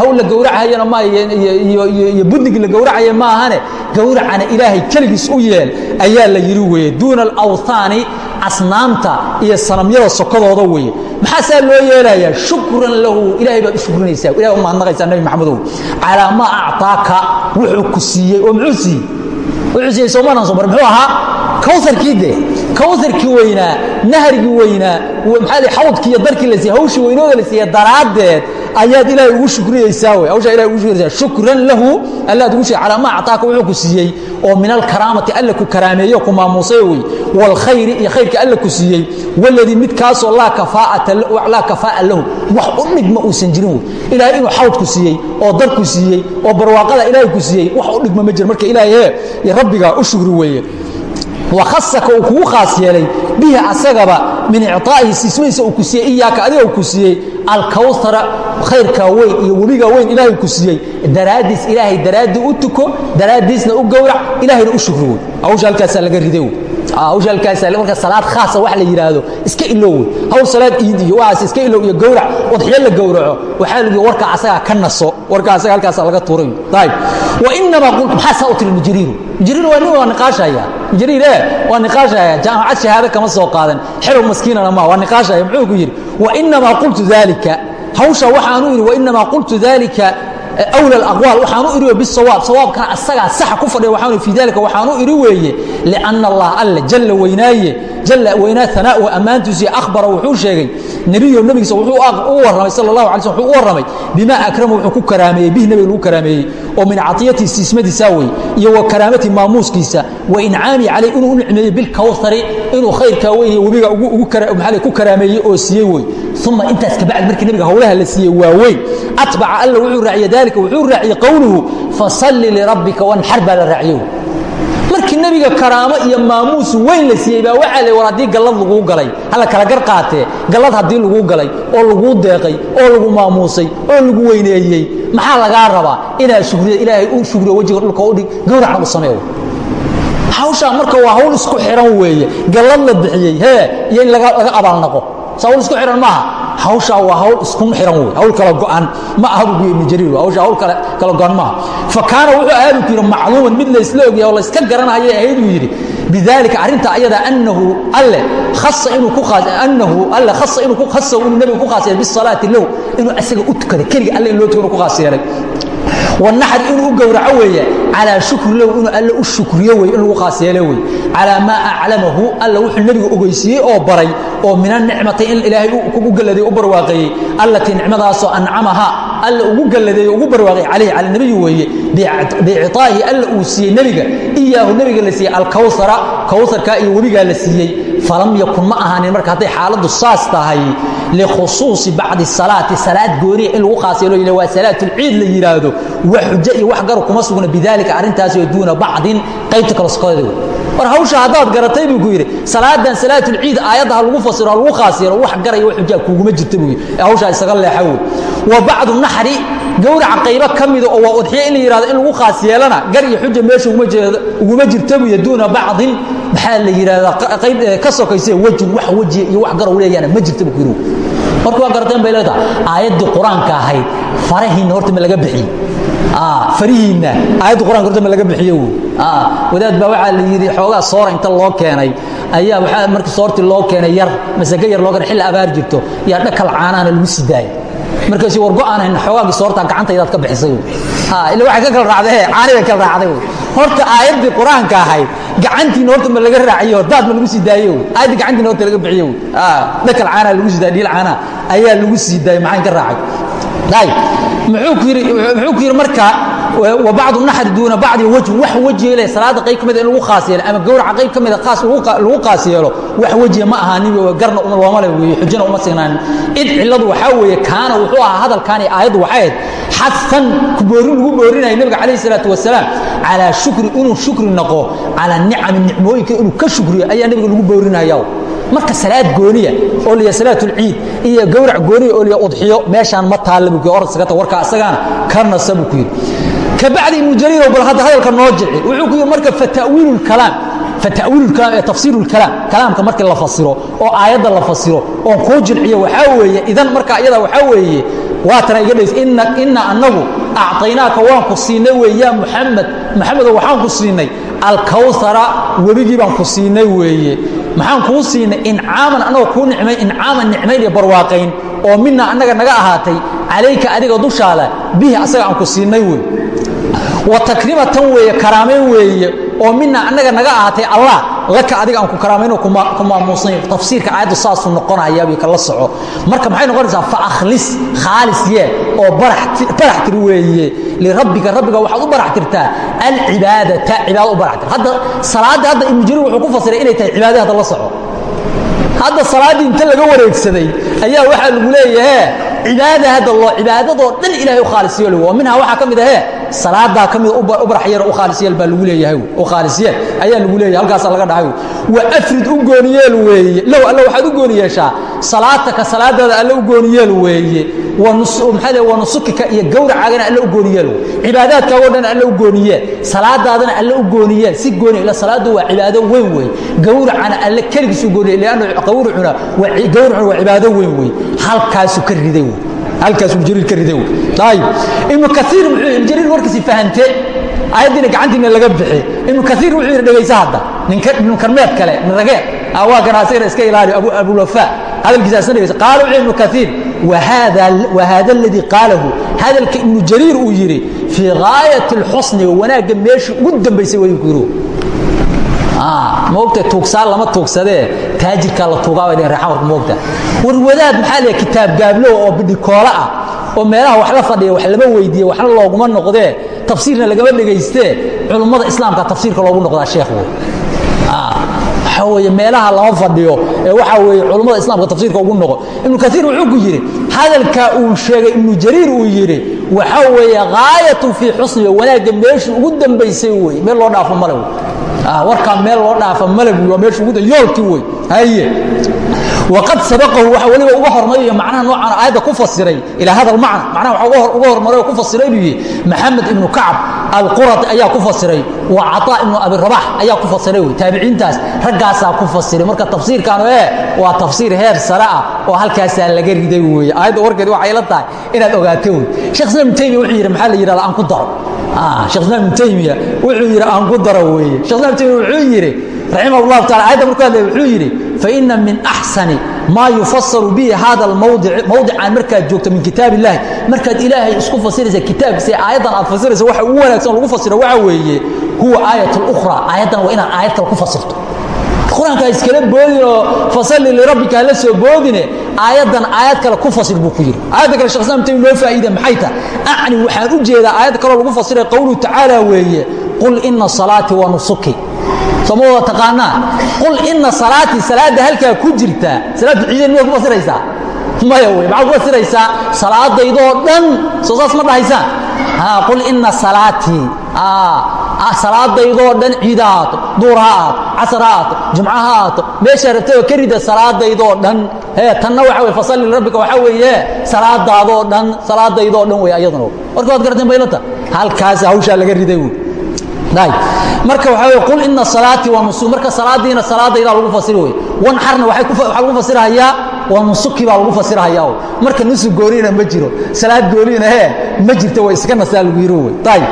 hawl la gowracayana ma iyo budnigi la gowracaya ma ahane. Gowracana ilaahay keligiis u yeel ayaa la yidhi weeye duuna alawthaani asnaamta iyo sanamyada sokodooda weeye. Maxaa saa loo yeelayaa? Shukran lahu. Ilahay baad u shukrinaysaa. Ilahay u mahadnaqaysaa nabi maxamedow. Calaa maa actaaka wuxuu ku siiyey oo muxuu siiyey? Wuxuu siiyey soomanan soo mar muxuu ahaa kawharkii de kawharkii weynaa nahrigii weynaa xawdkii iyo darkii la siiyey hawshii weynooda la siiyey daraaddeed ayaad ilaahay ugu shukriyeysaa wey hawshaa ilahay ugu shukriyeysaa shukran lahu allaad ugu sheegay calaa maa actaaka wuxuu ku siiyey oo min alkaraamati alla ku karaameeyo ku maamuusay wey waalkhayri iyo khayrka alla ku siiyey waladii midkaasoo laa kafaa'a lahu wax u dhigma uusan jirin wey ilaahay inuu xawd ku siiyey oo dar ku siiyey oo barwaaqada ilaahay ku siiyey wax u dhigma ma jiro marka ilaahay ee rabbigaa u shukri weeye wakhasaka uu kugu khaas yeelay bihi asagaba min icطaa'ihi siismadiisa uu ku siiyey iyaaka adiga uu ku siiyey alkawhara khayrkaa weyn iyo webigaa weyn ilaahay ku siiyey. Daraaddiis ilaahay daraaddii u tuko daraaddiisna u gowrac ilahayna u shukri wey hawsha halkaasaa laga riday wey hawsha halkaasa marka salaad khaasa wax la yidhaahdo iska ilow wey hawl salaad iid iyo waxaas iska ilow iyo gowrac. Udxiyo la gowraco. Waxaa lagu warka asagaa ka naso. Warka asaga halkaasa laga tuuray ayib wa inamaa qult maxaa saa u tiri mujriiru mujriir waa nin waa niqaashaya. Mujriir ee waa niqaashaya. Jaamacad shahaado kama soo qaadan. Xerow maskiinana ma waa niqaashaya. Muxuu ku yidhi? Wa inamaa qultu dalika hawsha waxaanu yidhi wla aqwaal waxaan u iri bisawaab sawaabkana asagaa saxa ku fadhiya waxaan fii dalika waxaan u iri weeye lianna allah alle jalla weynaaye jalla weynaa anaauhu ammaantiisii akhbara wuxuu sheegay nebiyo nebigiisa wuxuu u warramay sal allahu ala sl wuxuu u warramay bimaa akrama wuxuu ku karaameeyey bihi nebiga lagu karaameeyey oo min caطiyatihi siismadiisaa wey iyo wa karaamati maamuuskiisa wa incaami calayh inuu u nicmeeyey bilkawhari inuu khayrkaa weyn webiga maa ku karaameeyey oo siiyey wey uma intaas kabacd markii nebiga howlaha la siiyey waaweyn atbaca alla wuxuu raaciya walidaalika wuxuu raaciyey qowluhu fasalli lirabbika wanxar baa la raaciyey markii nebiga karaamo iyo maamuus weyn la siiyey baa waxaa le war haddii gallad laguu galay halla kala gar qaatee gallad haddii laguu galay oo laguu deeqay oo lagu maamuusay oo lagu weyneeyey maxaa lagaa rabaa inaad shugrida ilaahay u shugriyo wejiga dhulka udhig gawracna u sameeyo hawshaa marka waa hawl isku xihan weeye. Gallad la bixiyey hee iyo in laga abaalnaqo sa hawl isku xihan maaha? Hawshaa waa hawl isku xihan wey hawl kala go'an ma aha buu ibnu jariir hawshaa hawl kale kala go'an maaha. Fa kaana wuxuu ahaa buu yidhi macluuman mid la isla ogyahay oo la iska garanayay ahayd buu yidhi. Bidalika arrinta ayada annahu alle khasa inuu ku annahu alle khasa inuu ku khasa inuu nabiga ku khaas yeelay bisalaati lahu inuu asaga u tukada keliga alle in loo tukado ku khaas yeelay calaa shukrilow inuu alle u shukriyo wey in lagu khaas yeelo wey calaa maa aclamahu alla wuxuu nebigu ogeysiiyey oo baray oo mina nicmatay in ilaahay u galladay u barwaaqeeyey allatii nicmadaasoo ancamaha alla ugu galladeey ugu barwaaqay calayhi cala nebiyi weeye biicطaahi alla uu siiyey nebiga iyaahu nebiga la siiyey alkawsara kawsarkaa iyo webigaa la siiyey falam yakun ma ahaanin marka hadday xaaladdu saas tahay likhusuuصi bacdi salaati salaad gooniya in lagu khaas yeelo waa salaatulciid la yidhaahdo wax xujo iyo wax garu kuma sugna bidalia dalika arintaasi duuna bacdin qaybta kaleskeedigu war hawsha haddaad garatay buu ku yidhi salaadan salaatulciid aayadda ha lagu fasiro ha lagu khaasiro wax garaya wax xujaa kuuguma jirta buu yidhi. Ee hawshaa isaga leexa wey wa bacdu naxri gowraca qaybo ka mida ah oo waa udxiya in la yidhahdo in lagu khaas yeelana gar iyo xuja meesha uguma jirta buu yidhi duuna bacdin. Maxaa la yidhahdaa qayb ka sokaysee wejin wax weji iyo wax garow leeyaana ma jirta buu ku yidhi. Markii waa garateen bay leedahay aayaddii qur'aanka ahayd farahiinna horta ma laga bixiyey farihiinna aayadda qur'anka horta ma laga bixiyo wadaad baa waxaa la yidhi xoogaa soora inta loo keenay. Ayaa waxaa markii soortii loo keenay yar masage yar loo keenay xilli abaar jirto. Yaa dhakal caanahana lagu sii daayay markaasi war go'aan hayn xoogaagii soorta gacantaydaad ka bixisay ha ila waxay ka kala raacday caani bay kala raacday horta aayaddii qur'aanka ahayd gacantiina horta ma laga raaciyo daad ma lagu sii daayo aayaddii gacantiina horta laga bixiyo dhakal caana lagu sii daayay dhiil caana ayaa lagu sii daayay maxaan ka raacay muxuu ku yidhi marka wabacdu naxri duuna bacdi wajhin wax wejyeele salaada qayb ka mida ah in lagu khaas yeelo ama gowraca qayb ka mida ah aas lagu khaas yeelo wax wejye ma ahanin we garna looma le weeye xujana uma signaanin id cilladu waxaa weeye kaana wuxuu ahaa hadalkaani aayaddu waxay ahayd xasan kuboorin lagu boorinaya nebiga calayhi salaatu wasalaam calaa shukri inuu shukri naqo calaa nicami nicmooyinka inuu ka shukriyo ayaa nebiga lagu boorinaya marka salaad gooniya oo liya salaatul ciid iyo gowrac gooniya oo liya udxiyo meeshaan ma taalla buu orad sagata warka asagana karna sabu ku yiri كبعد ابن جرير وبل هذا هذا النوجع وحكي مركب فتأويل الكلام فتأويل الكلام تفسير الكلام كلام كمركب لا فسره او ايات لا فسره او كو جلعيه waxa weeye idan marka ayada waxa weeye waa tan igadhays inna inna annagu a'taynaaka waan ku siinay weeyaa muhammad muhammad waxaan ku siinay alkawara weligii baan ku siinay weeye. Maxaan kuu siinay incaaman anagoo kuu nicmay incaaman nicmayn iyo barwaaqayn oo mina annaga naga ahaatay calayka adiga dushaale bihi asaga aan ku siinay wey wa takrimatan weeye karaamayn weeye oo mina annaga naga ahaatay allah laka adiga aan ku karaamayno ku maamuusnayn tafsiirka aayaddu saasuu noqonayaabay kala soco. Marka maxay noqonaysaa? Fa akhlis khaalis yee oo barax tir weeye. Lirabbika rabbiga waxaad u barax tirtaa. Alcibaadata cibaado u barax tir. Hadda salaadda hadda ibnu jariir wuxuu ku fasiray inay tahay cibaada hadda la soco. Hadda salaaddii inta laga wareegsaday ayaa waxaa lagu leeyahe cibaada hadda loo cibaadadoo dhan ilaahay u khaalisiyo minhaa waxaa ka mid ahe salaadaa ka mid ubrax yar u khaalisyeel baa lagu leeyahay u khaalisyeel ayaa lagu leeyahay halkaasaa laga dhahay wa afrid u gooniyeel weeye. Low alle waxaad u gooni yeeshaa salaataka salaadaada alle u gooniyeel weeye. Maxaade wa nusukika iyo gawracaagana alle u gooniyeel wey cibaadaadkaagoo dhan alle u gooniyeel salaadaadana alle u gooniyeel si gooni ila salaadu waa cibaado weyn wey gawracana alle keligiis u gooniye lianna gawracuna waa cibaado weyn wey halkaasuu ka riday wey alkaasjrrwarkiisahante ayadiina gacantiina laga bixi. Ibnu kaiir wuuu yidhi dhegaysa hadda. Ibnu karmeed kale ragee waa ganaasayna iska ilaali abulafa hadalkiisa asna dhegaysa qaala wuxuu ibnu kaiir wahaada aladii qaalahu. Hadalka ibnu jariir uu yidhi fii gaayati اlxusni wanaagga meeshii ugu dambaysay wayuu ku moogta tuugsaal lama tuugsadee taajirka la tuugaa way raxan warka moogta. War wadaad maxaa leeyahay kitaab gaablo oo bidhikoola ah oo meelaha wax la fadhiya wax lama weydiiye waxna looguma noqdee tafsiirna lagama dhegaystee culummada islaamka tafsiirka loogu noqdaa sheekh wey waxa weeye meelaha lama fadhiyo ee waxa weeye culummada islaamka tafsiirka ugu noqo. Ibnu kathiir wuxuu ku yidhi hadalka uu sheegay ibnu jariir uu yidhi waxaa weeye haayatun fii xusniga wanaagga meeshu ugu dambaysay wey meel loo dhaafo male warkaa meel loo dhaafa male waa meeshu ugu yoolkii wey haye waqad sabaqahu waxa weliba uga hormarayo macnaha noocan aayadda ku fasiray ilaa hada almacna macnaha waxa uga hormaray oo ku fasiray buu yihi maxamed ibnu kacab alquradi ayaa ku fasiray wa cataa ibnu abi rabax ayaa ku fasiray wey taabiciintaas raggaasaa ku fasiray marka tafsiirkaanu ee waa tafsiir heer sare ah oo halkaasaa laga riday weeye aayadda warkeed waxay la tahay inaad ogaato wey sheekh islam ibn taymiya wuxuu yidhi maxaa la yidhahda aan ku daro sheekh islam ibn taymiya wuxuu yidhi aan ku daro weeye sheekh islam ibn taymiya wuxuu yidhi raximah llahu taala ayadda markuu hadlay wuxuu yidhi faina min axsani maa yufasaru bihi hada almawdic mawdican markaad joogto min kitaab illahi markaad ilaahay isku fasiraysa kitaabkiisa ee aayaddan aad fasiraysa waxa ugu wanaagsan lagu fasiro waxa weeye huwa aayat lukhra aayaddan waa inaad aayad kale ku fasirto. Qur'aanka ha iskala boodin oo fasalli lirabbika hala soo boodine aayaddan aayad kale ku fasir buu ku yidhi. Aayadda kale shekh islam taymi noo faa'iida maxay tahay acni waxaan u jeedaa aayadda kaloo lagu fasiray qowluhu tacaala weeye qul ina salaatii wa nusuki sooma wada taqaanaa qul ina salaatii salaadda halkaa ku jirtaa salaaddu ciideen miyaad ku fasiraysaa maya wey maxaad ku fasiraysaa salaadaydoo dhan soo saas ma dhahaysaan qul ina salaatii salaadaydoo dhan ciid ha aato duur ha aato casar ha aato jumco ha aato meeshaa rabtaba ka rida salaadaydoo dhan. he tanna waxa wey fasalli lirabbika waxaa weeye salaadaadoo dhan salaadaydoo dhan wey ayaduna. warka waad garateen baylata halkaas hawshaa laga riday wey marka wey qul ina salaatii wa nusuk marka salaadiina salaadaydaa lagu fasiri wey wanxarna waxaa lagu fasirhayaa waa nusuki baa lagu fasirhayaa marka nusuk gooniina ma jiro salaad gooniina he ma jirto way iska nasaa lagu yiri wey ayib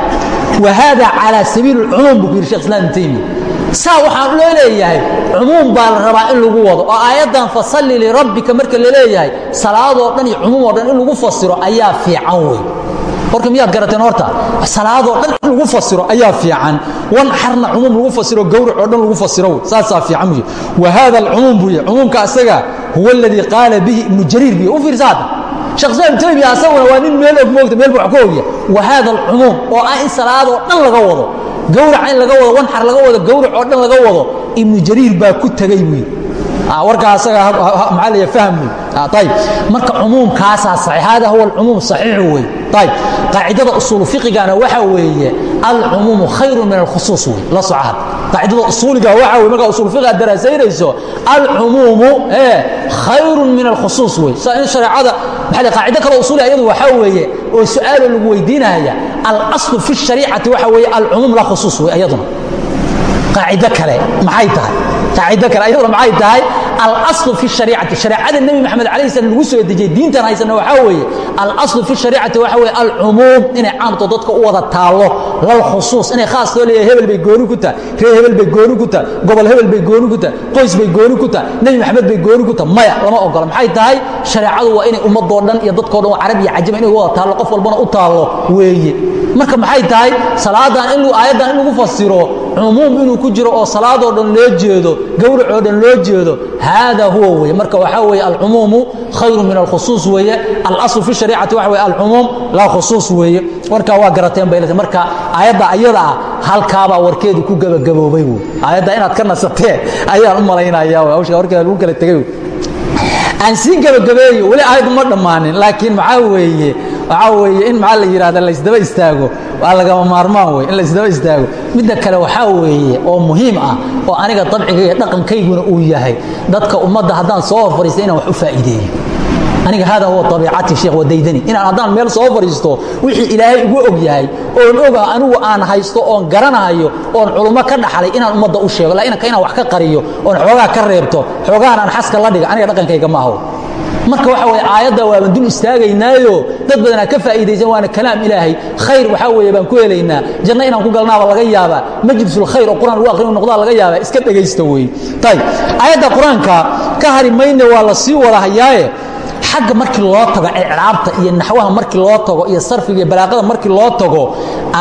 wa hada calaa sabiili lcumuum buu ku yidhi shekh islam ibn taymiya saa waxaan loo leeyahay cumuum baa la rabaa in lagu wado. Oo aayaddan fasalli lirabbika marka la leeyahay salaadoo dhan iyo cumuum oo dhan in lagu fasiro ayaa fiican wey horka miyaad garateen horta? Salaadoo dhan in lagu fasiro ayaa fiican. Wan xarna cumuum lagu fasiro gowrac oo dhan lagu fasiro. Saasaa fiican buy wa hada alcumuum buy cumuumka asaga huwa aladii qaala bihi ibnu jariir buy u fiirsa hadda sheekh islam ibn taymiya asaguna waa nin meel og moogta meel buu ka ogya wa hada alcumuum oo ah in salaadoo dhan laga wado. Gowrac in laga wado wan xar laga wado gowrac oo dhan laga wado. Ibnu jariir baa ku tegey buy marka hada huwa alcumuum saxiixu wey qaacidada usuulu fiqigana waxa weeye alcumuumu khayru min alkhusuus wey la soco had qaacidada usuuliga waxa wey markaa usuul fiqiga daraasaynayso alcumuumu ee khayrun min alkhusuus wey in shareecada maxaa le qaacido kale usuuli ayadu waxaa weeye oo su'aaloo lagu weydiinaya alaslu fi shariicati waxa weeye alcumuum la khusuus wey ayaduna. Qaacido kale maxay tahay qaacido kale ayaduna maxay tahay? Alaslu fi shariicati shareecada nebi maxamed alayh salam lagu soo dejiyey diintan haysana waxaa weeye. Alaslu fi shariicati waxa weeye alcumuum inay caamto dadka u wada taallo. Lalkhusuus inay khaas loo leeyahay hebel bay gooni ku tahay. Reer hebel bay gooni ku tahay. Gobol hebel bay gooni ku tahay. Qoys bay gooni ku tahay. Nebi maxamed bay gooni ku tahay. Maya lama ogola. Maxay tahay? Shareecadu waa inay ummadoo dhan iyo dadkoo dhan oo carab iyo cajama inay wada taallo qof walbana u taallo weeye. Marka maxay tahay? Salaadan in aayaddan in lagu fasiro cumuum inuu ku jiro oo salaadoo dhan loo jeedo gowracoo dhan loo jeedo hada huwa weye marka waxaa weeye alcumuumu khayru min alkhusuus weeye. Alaslu fi shariicati waxa weye alcumuum laa khusuus weeye. Warkaa waa garateen bay marka aayadda ayada ah halkaabaa warkeedu ku gebagaboobay wey aayadda inaad ka nasateen ayaan u malaynaya hawsha warkeeda lagu kala tegay aan sii gebagabeeyo weli aayaddu ma dhammaanin laakiin maxaa weeye waxaa weeye in maxaa la yidhahda laysdaba istaago? Waa lagama maarmaan wey in laysdaba istaago. Midda kale waxaa weeye oo muhiim ah oo aniga dabcigaiyo dhaqankayguna uu yahay dadka ummadda haddaan soo hor fadhiista inaan wax u faa'iideeyo. Aniga hada huwa abiicati sheekh wadaydani. Inaan haddaan meel soo fadhiisto wixii ilaahay igu og yahay oon oga anigu aan haysto oon garanahayo oon culummo ka dhaxlay inaan ummadda u sheego laainka inaan wax ka qariyo oon xoogaa ka reebto xoogahan aan xaska la dhiga aniga dhaqankayga ma aho marka waxa weye aayadda waaban dul istaagaynaayo. Dad badanaa ka faa'iidaysan waana kalaam ilaahay. Khayr waxaa weeye baan ku helaynaa. Janno inaan ku galnaaba laga yaabaa. Majlisulkhayr oo quraan lagu aqrinu noqdaa laga yaabaa. Iska dhegaysta weeye ayib aayadda qur'aanka ka hari mayne waa la sii wada hayaaye xagga markii loo tago icraabta iyo naxwaha markii loo tago iyo sarfiga iyo balaaqada markii loo tago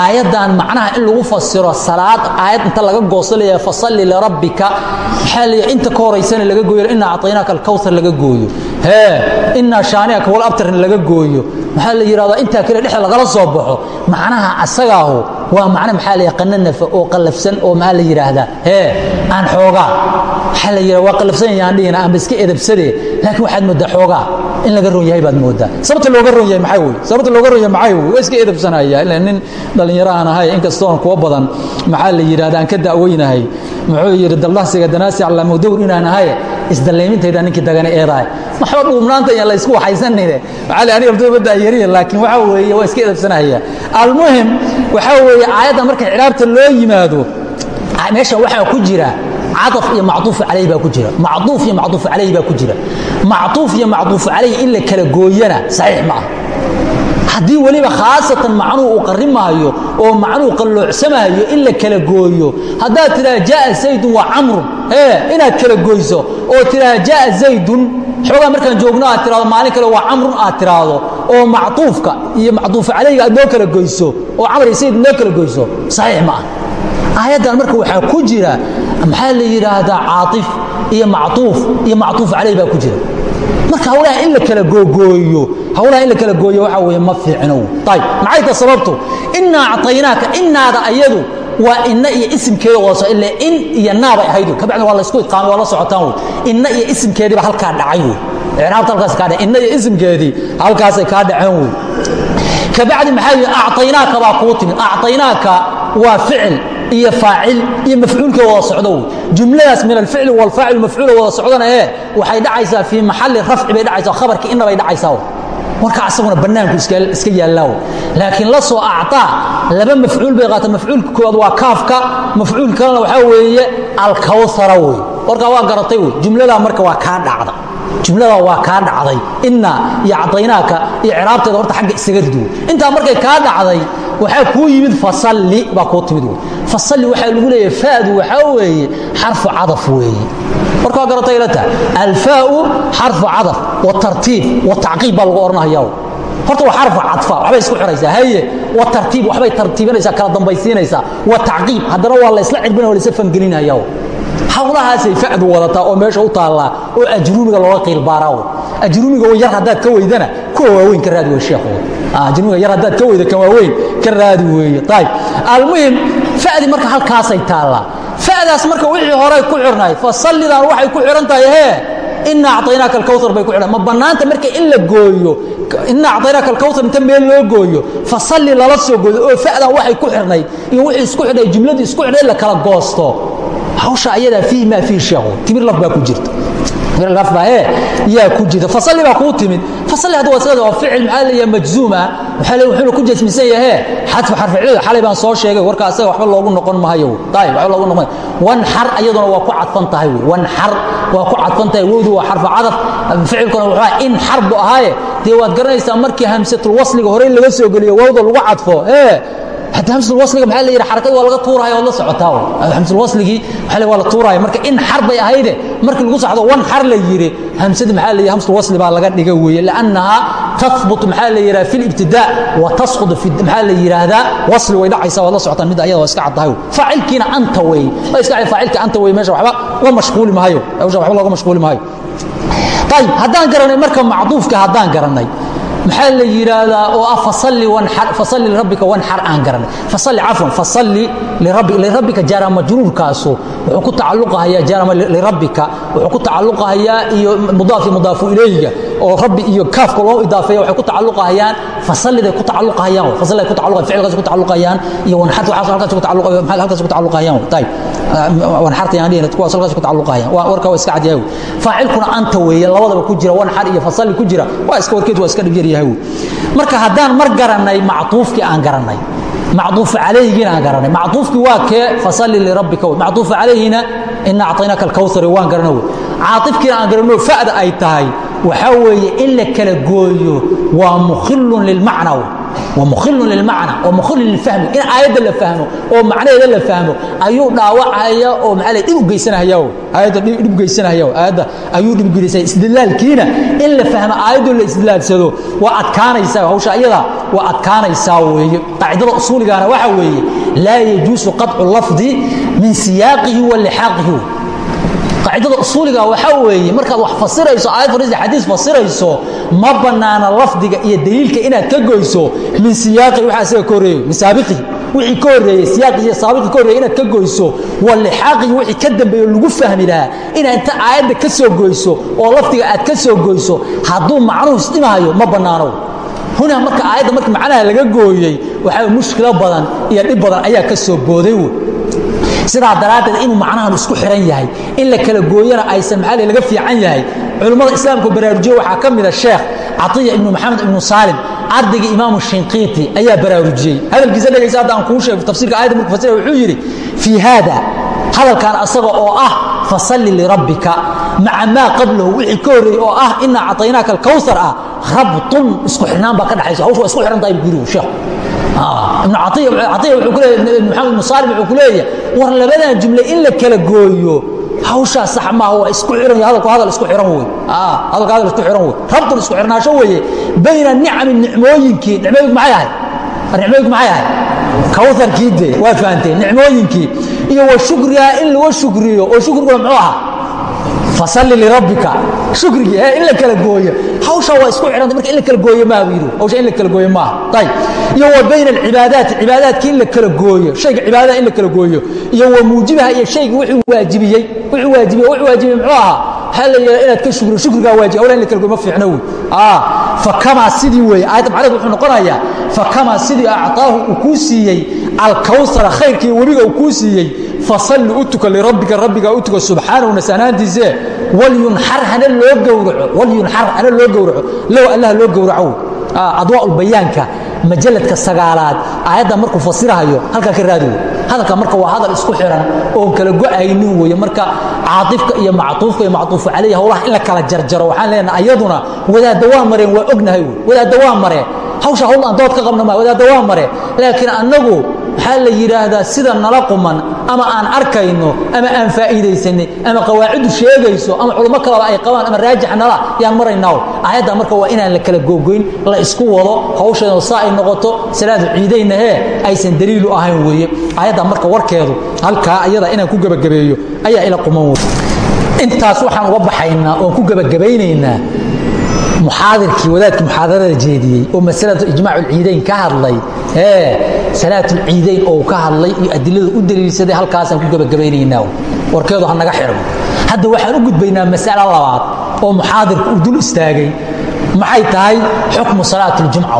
aayaddan macnaha in lagu fasiro salaad aayad inta laga goosto leeyahay fasalli lirabbika maxaa leeyahay inta ka horaysana laga gooyo inaa acطaynaaka alkawthar laga gooyo inaa shaaniaka wal abtarna laga gooyo. Maxaa la yidhahdaa intaa kale dhexda lagala soo baxo. Macnaha asagaahu waa macno maxaa la yidhaha qananafa oo qallafsan oo maxaa la yidhaahdaa hee aan xoogaa. Waxaa la yidhaha waa qallafsan yahay aan dhihina aanba iska edabsadee laakiin waxaad moodaa xoogaa. In laga ron yahay baad moodaa sababta looga ron yahay maxay wey sababta looga ron yahay maxay wey waa iska edabsanaya ilaa nin dhallinyaro aan ahay inkastoon kuwa badan maxaa la yidhahda aan ka da'weynahay muxuu yidhi dallahsiga danaasi calaamo dowr inaan ahay isdalleymintayda ninkii dagana eedahay maxba dhuubnaanta iyo la isku waxaysanine maxaa aniga abdubada yariya laakiin waxa weeye waa iska edabsanaya. Almuhim waxa weeye aayadda marka icraabta loo yimaado ah, meeshan waxaa ku jira cadaf iyo macduuf calayh baa ku jira. Macduuf iyo macduuf calayh baa ku jira. Macduuf iyo macduuf calayh in la kala gooyana saxiix ma ah haddii weliba khaasatan macnuhu uu qarrimaayo oo macnuhu qalloocsamaayo in la kala gooyo haddaad tidhaha jaaa zaydun waa camrun ee inaad kala goyso oo tidhaha jaaa zaydun xoogaa markaan joogno aad tirahdo maalin kale waa camrun aad tiraahdo oo macطuufka iyo macطuuf calayga aad noo kala goyso oo camr iyo zayd noo kala goyso saxiix ma ah aayaddan marka waxaa ku jira maxaa la yidhaahdaa caaif iyo macطuuf iyo macطuuf calayh baa ku jira marka hawlaha in la kala googooyo hawlaha in la kala gooyo waxa weeye ma fiicno ayb maxay ta sababtu inaa acطaynaaka inaada ayadu waa ina iyo isimkeeda wada ile in iyo naabay ahayd. Kabacdi waa laysku idqaamay waa la socotaan wey. Ina iyo isimkeediiba halkaa dhacay wey. Icraabta halkaas kaa dhacay. Ina iyo isimkeedii halkaasay kaa dhaceen wey. Kabacdi maxaa yidhi acطaynaaka baa kuu timid. Acطaynaaka waa ficil iyo faacil iyo mafcuulka wada socdo wey. Jumladaas min alficli walfaacil mafcuula wada socdana ee waxay dhacaysaa fii maxali rafci bay dhacaysaa khabarkii ina bay dhacaysaa marka asaguna bannaanku iska yaallaaw laakiin la soo acطaa laba mafcuul bay qaata mafcuulka koowaad waa kaafka mafcuul kalena waxaa weeye alkawhara wey warkaa waa garatay wey jumladaa marka waa kaa dhacda. Jumladaa waa kaa dhacday. Ina iyo cadaynaaka iyo ciraabteeda horta agga isaga rid wey intaa markay kaa dhacday waxaa kuu yimid fasalli baa kuu timid wey fasalli waxaa lagu leeyahay fa'du waxaa weeye xarfu cadaf weeye marka waa garatay ila tahay alfaa'u xarfu cadaf watartiib watacqiib baa lagu odhanaya horta waa xarfu cadfa waxbay isku xiraysaa. Haye watartiib waxbay tartiibinaysaa kala dambaysiinaysaa. Watacqiib haddana waa la isla cirbina waa la isla fangelinaya hawlahaasay fa'du wadataa oo meesha u taallaa oo ajruumiga looga qiilbaaraa ajruumiga yar haddaad ka weydana kuwa waaweyn ka raadi wey sheekhu. Ajruumiga yar haddaad ka weyda kan waaweyn ka raadi weeye ayib almuhim fa'di marka halkaasay taallaa. Fa'daas marka wixii horey ku xirnay fasallidan waxay ku xihan tahay hee ina acطaynaaka alkawar bay ku xidhan ma bannaanta marka in la gooyo ina acطaynaaka alkawar inta meel loo gooyo fasalli lala soo gooyo oo fa'dan waxay ku xirnayd iyo wixii isku xidhay jumladii isku xidhay la kala goosto. Hawsha ayadaa fiihi maa fiihi sheekhu. Timir laf baa ku jirta baa ee yaa ku jirta fasalli baa kuu timid. Fasalli hadda waa iska waa ficil maxaa leeyahay majzuum ah waxaa leeyahay wuxuuna ku jasmisan yahay xadfu xarfi cilil xalay baan soo sheegay warka asaga waxba loogu noqon maayo taayib waxba loogu noqon wan xar iyaduna waa ku cadfan tahay wey. Wan xar waa ku cadfan tahay. Wowdu waa xarfu cadaf. Ficilkuna wuxuu in xar bu ahaaye. Dee waad garanaysaa markii hamsatul wasliga horey laga soo geliyo wowda lagu cadfo ee hadda hamsul wasliga maxaa la yidhi xarakada waa laga tuuraya waad la socotaa hamsul wasligii waxaa la waa la tuuraya marka in xar bay ahayde markii lagu socdo wan xar la yidhi hamsada maxaa la yidhi hamsul wasli baa laga dhiga weeye liannaha tathbut maxaa la yidhaha fi libtidaa wa tasqud fi maxaa la yidhaahdaa wasli way dhacaysaa waad la socotaan midda ayada waa iska caddahay faacilkiina anta waa iska faacilka anta weeye meesha waxba la mashquuli maayo meesha waxba looga mashquuli maayo. Ayib haddaan garanay marka macduufka haddaan garanay maxaa la yidhaahdaa? Oo ah fasalli lirabbika wanxar aan garanay. Fasalli cafwan lirabbi lirabbika jaara majruurkaasu wuxuu ku tacalluqahayaa jaara lirabbika wuxuu ku tacalluqahayaa iyo mudaafi mudaafu ilayga oo rabbi iyo kaafka loo idaafeeya waxay ku tacalluqahayaan fasalliday ku tacalluqahayaan fasalliday ku tacalluqayaan ficilkaas ku tacalluqayaan iyo wanxarta waxaas halkaas ku tacalluqahayaan warka iska cadyahay faacilkuna anta weeye labadaba ku jira wanxar iyo fasalli ku jira waa iska warkeed waa iska dhibyaryahay marka haddaan mar garanay mactuufkii aan garanay. Macduufu calayhigiina aan garanay. Macduufkii waa kee? Fasalli lirabbika wey macduufu calayhina ina acطaynaaka alkawhari waan garana wey caaifkiina aan garanno fada ay tahay waxaa weeye in la kala gooyo waa mukhilun lilmacna waa mukhilun lilmacna waa mukhilun lilfahmi in aayadda la fahmo oo macnaheeda la fahmo ayuu dhaawacaya oo maxaa le dhib u geysanahayaw aayadda dhib u geysanahaya aayadda ayuu dhib geysanayaa istidlaalkiina in la fahmo aayaddu la istidlaalsado waa adkaanaysaa hawsha ayada waa adkaanaysaa weeye. Qaacidada usuuligaana waxa weeye laa yajuusu qaطcu lafdi min siyaaqihi wa lixaaqihi qaacidada usuuliga waxaa weeye markaad wax fasirayso aayad fariisa xadiis fasirayso ma bannaana lafdiga iyo daliilka inaad ka goyso min siyaaqi waxa isaga ka horreeyo min saabiqihi wixii ka horreeyey siyaaqi iyo saabiqi ka horreeyey inaad ka goyso waa lixaaqigi wixii ka dambeeyo lagu fahmi lahaa inaad inta aayadda ka soo goyso oo lafdiga aad ka soo goyso hadduu macnuhu isdhimahayo ma bannaano hunaa marka aayadda marka macnaha laga gooyey waxaa mushkilo badan iyo dhib badan ayaa ka soo booday wey sidaa daraaddeed inuu macnahan isku xihan yahay in la kala gooyana aysan maxaa laga fiican yahay. Culimmada islaamka baraarujiye waxaa ka mida sheekh catiya ibnu maxamed ibnu saalim ardaygii imaamu shinqiiti ayaa baraarujiyey. Hadalkiisa dhegaysa hadda aan kuu sheego tafsiirka ayadda markuu fasira wuxuu yidhi fii haada hadalkan asaga oo ah fasalli lirabbika maca maa qablahu wixii ka horreeyey oo ah inaa cataynaaka alkawsar ah rabtun isku xirnaan baa ka dhexaysa hawshu waa isku xihan tahay buu yidhi sheekh ibnu caiya caiya wuxuu ku leeyahay maxamed ibnu saalim wuxuu ku leeyahay war labadan jumle in la kala gooyo hawshaas sax maaha waa isku xiran hadalku hadal isku xiran wey hadalku hadal isku xiran wey rabtun isku xirnaasho weeye bayna nicami nicmooyinkii nicmooyinku maxay ahayd? Nicmooyinku maxay ahayd? Kawtharkii dee waa fahanteen nicmooyinkii. Iyo wa shukrihaa in laga shukriyo oo shukriguna muxuu ahaa? Fasalli lirabbika shukrigii in la kala gooyo. Hawsha waa isku xidhanta marka in la kala gooyo maaha buu yidhi hawsha in la kala gooyo maaha ayib iyo wa bayna alcibaadaati cibaadaadki in la kala gooyo. Shayga cibaadada in la kala gooyo. Iyo wa muujibaha iyo shayga wuxuu waajibiyey wuxuu waajibiyey wuxuu waajibiyey muxuu ahaa waxaa la yidhaha inaad ka shukriyo shukrigaa waajibi hawla in la kala gooyo ma fiicno wey fakamaa sidii weeye aayadda macnaheed wuxuu noqonayaa fakamaa sidii actaahu uu kuu siiyey alkawsara khayrkii webiga uu kuu siiyey fasalli u tuka lirabbika rabbiga u tuka subxaanahu nasanaantiise walyunxar hana loo gowraco walyunxar hana loo gowraco low allah loo gowraco adwaa bayaanka majaladka sagaalaad aayadda markuu fasirahayo halkaa ka raadi wey hadalka marka waa hadal isku xiran oon kala go'aynin weeye. Marka caatifka iyo mactuufka iyo mactuufu calayhi howlaha in la kala jarjaro waxaan leenahay ayaduna wadaadda waa mareen waa ognahay wey wadaadda waa mareen hawsha hawl aan dood ka qabna maa wadaadda waa mare. Laakiin annagu waxaa la yidhaahdaa sida nala quman ama aan arkayno ama aan faa'iidaysanay ama qawaaciddu sheegayso ama culummo kalaba ay qabaan ama raajix nala yaan maraynaaw aayadda marka waa inaan la kala googoyn la isku wado hawsheedu saa ay noqoto salaadu ciidaynahee aysan daliilu ahayn weeye. Aayadda marka warkeedu halkaa iyada inaan ku gebagabeeyo ayaa ila quman wey intaas waxaan uga baxaynaa oon ku gebagabaynaynaa muxaadirkii wadaadkii muxaadarada jeediyey oo masalatu ijmaac ulciidayn ka hadlay ee salaatulciidayn oo ka hadlay iyo adilada u daliilsaday halkaasaan ku gebagabaynaynaa warkeedu ha naga xidhmo hadda waxaan u gudbaynaa mas'alo labaad oo muxaadirku uu dul istaagay. Maxay tahay xukmu salaatuljumca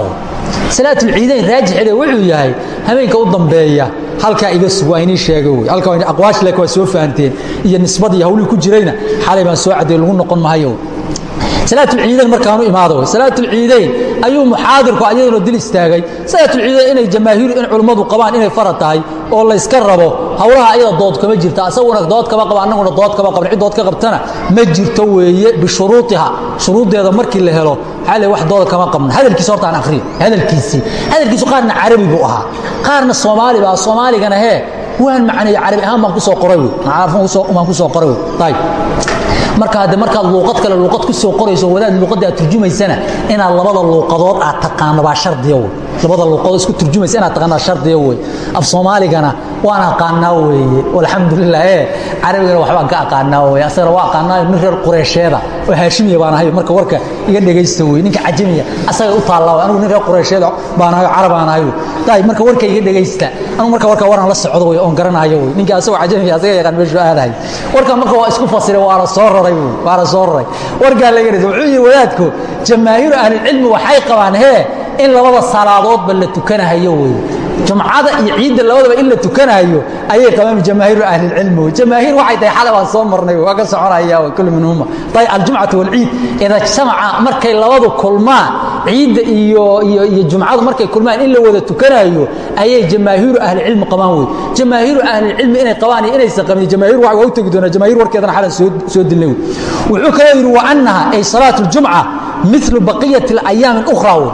salaatulciidayn raajixeeda wuxuu yahay habeenka u dambeeya halkaa iga sug waa inii sheega wey. Halka aqwaash lek waa soo fahanteen iyo nisbadii hawlihii ku jirayna xalay baan soo caddeey lagu noqon mahayo salaatulciidayn markaanu imaado. Salaatulciidayn ayuu muxaadirku ayaduna dil istaagay. Salaatulciidayn inay jamaahiiru in culummadu qabaan inay farad tahay oo layska rabo howlaha ayada dood kama jirta. Asaguna dood kama qaba annaguna dood kama qaban cid dood ka qabtana ma jirto weeye bishuruuiha shuruuddeeda markii la helo waxaa le wax dooda kama qabna. Hadalkiisa horta aan akhriyo. Hadalkiisii. Hadalkiisu qaarna carabi buu ahaa. Qaarna soomaali baa soomaaligana hee. Waan macneeyo carabi ahaan baan ku soo qoray wey baan ku soo qoray wey ayib marka hadde markaad luuqad kale luuqad ku soo qorayso wadaad luuqadda aad turjumaysana inaad labada luuqadood aad taqaano baa shardiya wey labada luuqadood isku turjumaysa inaad taqaanaa shardiya wey af soomaaligana waan aqaanaa weeye. Walxamdulilah ee carabigana waxbaan ka aqaanaa weye asagana waa aqaanaa nin reer qureysheeda oo haashimiya baan ahay. Marka warka iga dhegaysta wey ninka cajamiya asaga u taallaa anigu nin reer qureysheeda baan ahay carab aan ahay wey marka warka iga dhegaysta anigu marka warka waraan la socdo wey oon garanayo wey ninka asagoo cajamiya asaga yaqaan meeshuu aadahay. Warka marka waa isku fasiray waa la soo raray wey waa la soo raray. Warkaa laga rida wuxuu yidhi wadaadku jamaahiiru ahlilcilmi waxay qabaan hee in labada salaadoodba la tukanahayo wey. Jumcada iyo ciidda labadaba in la tukanahayo ayay qabaan jamaahiiru ahlilcilmi wey. Jamaahiir waxay tahay xalay waan soo marnay waa ka soconaya kullu minhuma. Ayb aljumcatu walciid ida ijtamaca markay labadu kulmaan ciidda iyo iyo iyo jumcadu markay kulmaan in la wada tukanayo ayay jamaahiiru ahlicilmi qabaan wey. Jamaahiiru ahlilcilmi inay qabaan iyo inaysan qabin jamaahiir waa u tegi doonaa jamaahiir warkeedana xalan soo soo dilnay wey. Wuxuu kaloo yidhi wa annaha ay salaatu ljumca milu baqiyati alayaami اlukhra wey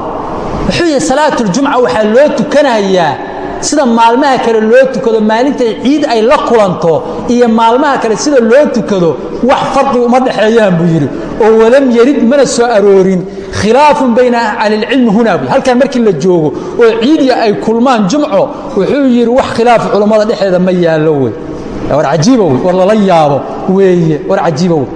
wuxuu yihi salaatuljumca waxaa loo tukanayaa sida maalmaha kale loo tukado maalintay ciid ay la kulanto iyo maalmaha kale sida loo tukado wax farqi uma dhexeeyaan buu yidhi. Oo walam yarid mana soo aroorin khilaafun bayna ahlilcilmi hunaa buy halkan markii la joogo oo ciidiya ay kulmaan jumco wuxuu yidhi wax khilaaf culammada dhexeeda ma yaallo wey. War cajiiba wey. War lala yaabo weeye. War cajiiba wey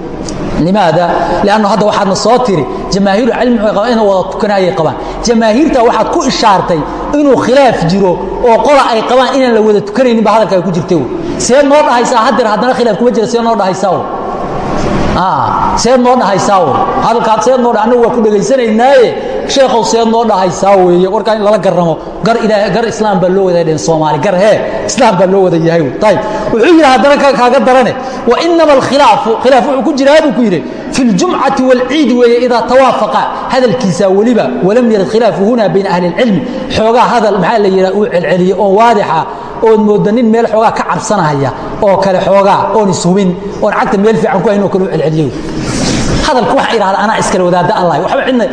limaada? Lannu hadda waxaadna soo tiri jamaahiiru cilmi qabaan inay wada tukanayay qabaan. Jamaahiirta waxaad ku ishaartay inuu khilaaf jiro oo qola ay qabaan inaan la wada tukanaynin ba hadalka ay ku jirtay see noo dhahaysaa? Hadeer haddana khilaaf kuma jira see noo dhahaysaa seed noo dhahaysaa hadalkaad seed noo annagu waa ku dhegaysanaynaye sheekhow seed noo dhahaysaa weeye warkaa in lala garamo gar ilaahay gar islaam baa loo wada dheen soomaali gar hee islaam baa loo wada yahay ayib wuxuu yidhi haddana kaaga darane wa inama alkhilaafu khilaaf wuxuu ku jiraa buu ku yidhi fi اljumcati wاlciid weeye idaa tawaafaqa hadalkiisa weliba walam yarid khilaafu huna bayna ahli اlcilmi xoogaa hadal maxaa la yidhaha uu celceliye oo waadixa ood mooda nin meel xoogaa ka cabsanahaya oo kale xoogaa oon ishubin oon cagta meel fiican ku hayn oo kale u celceliyo hadalka waxaa idhahda anaa iskale wadaadda allah waxba cidna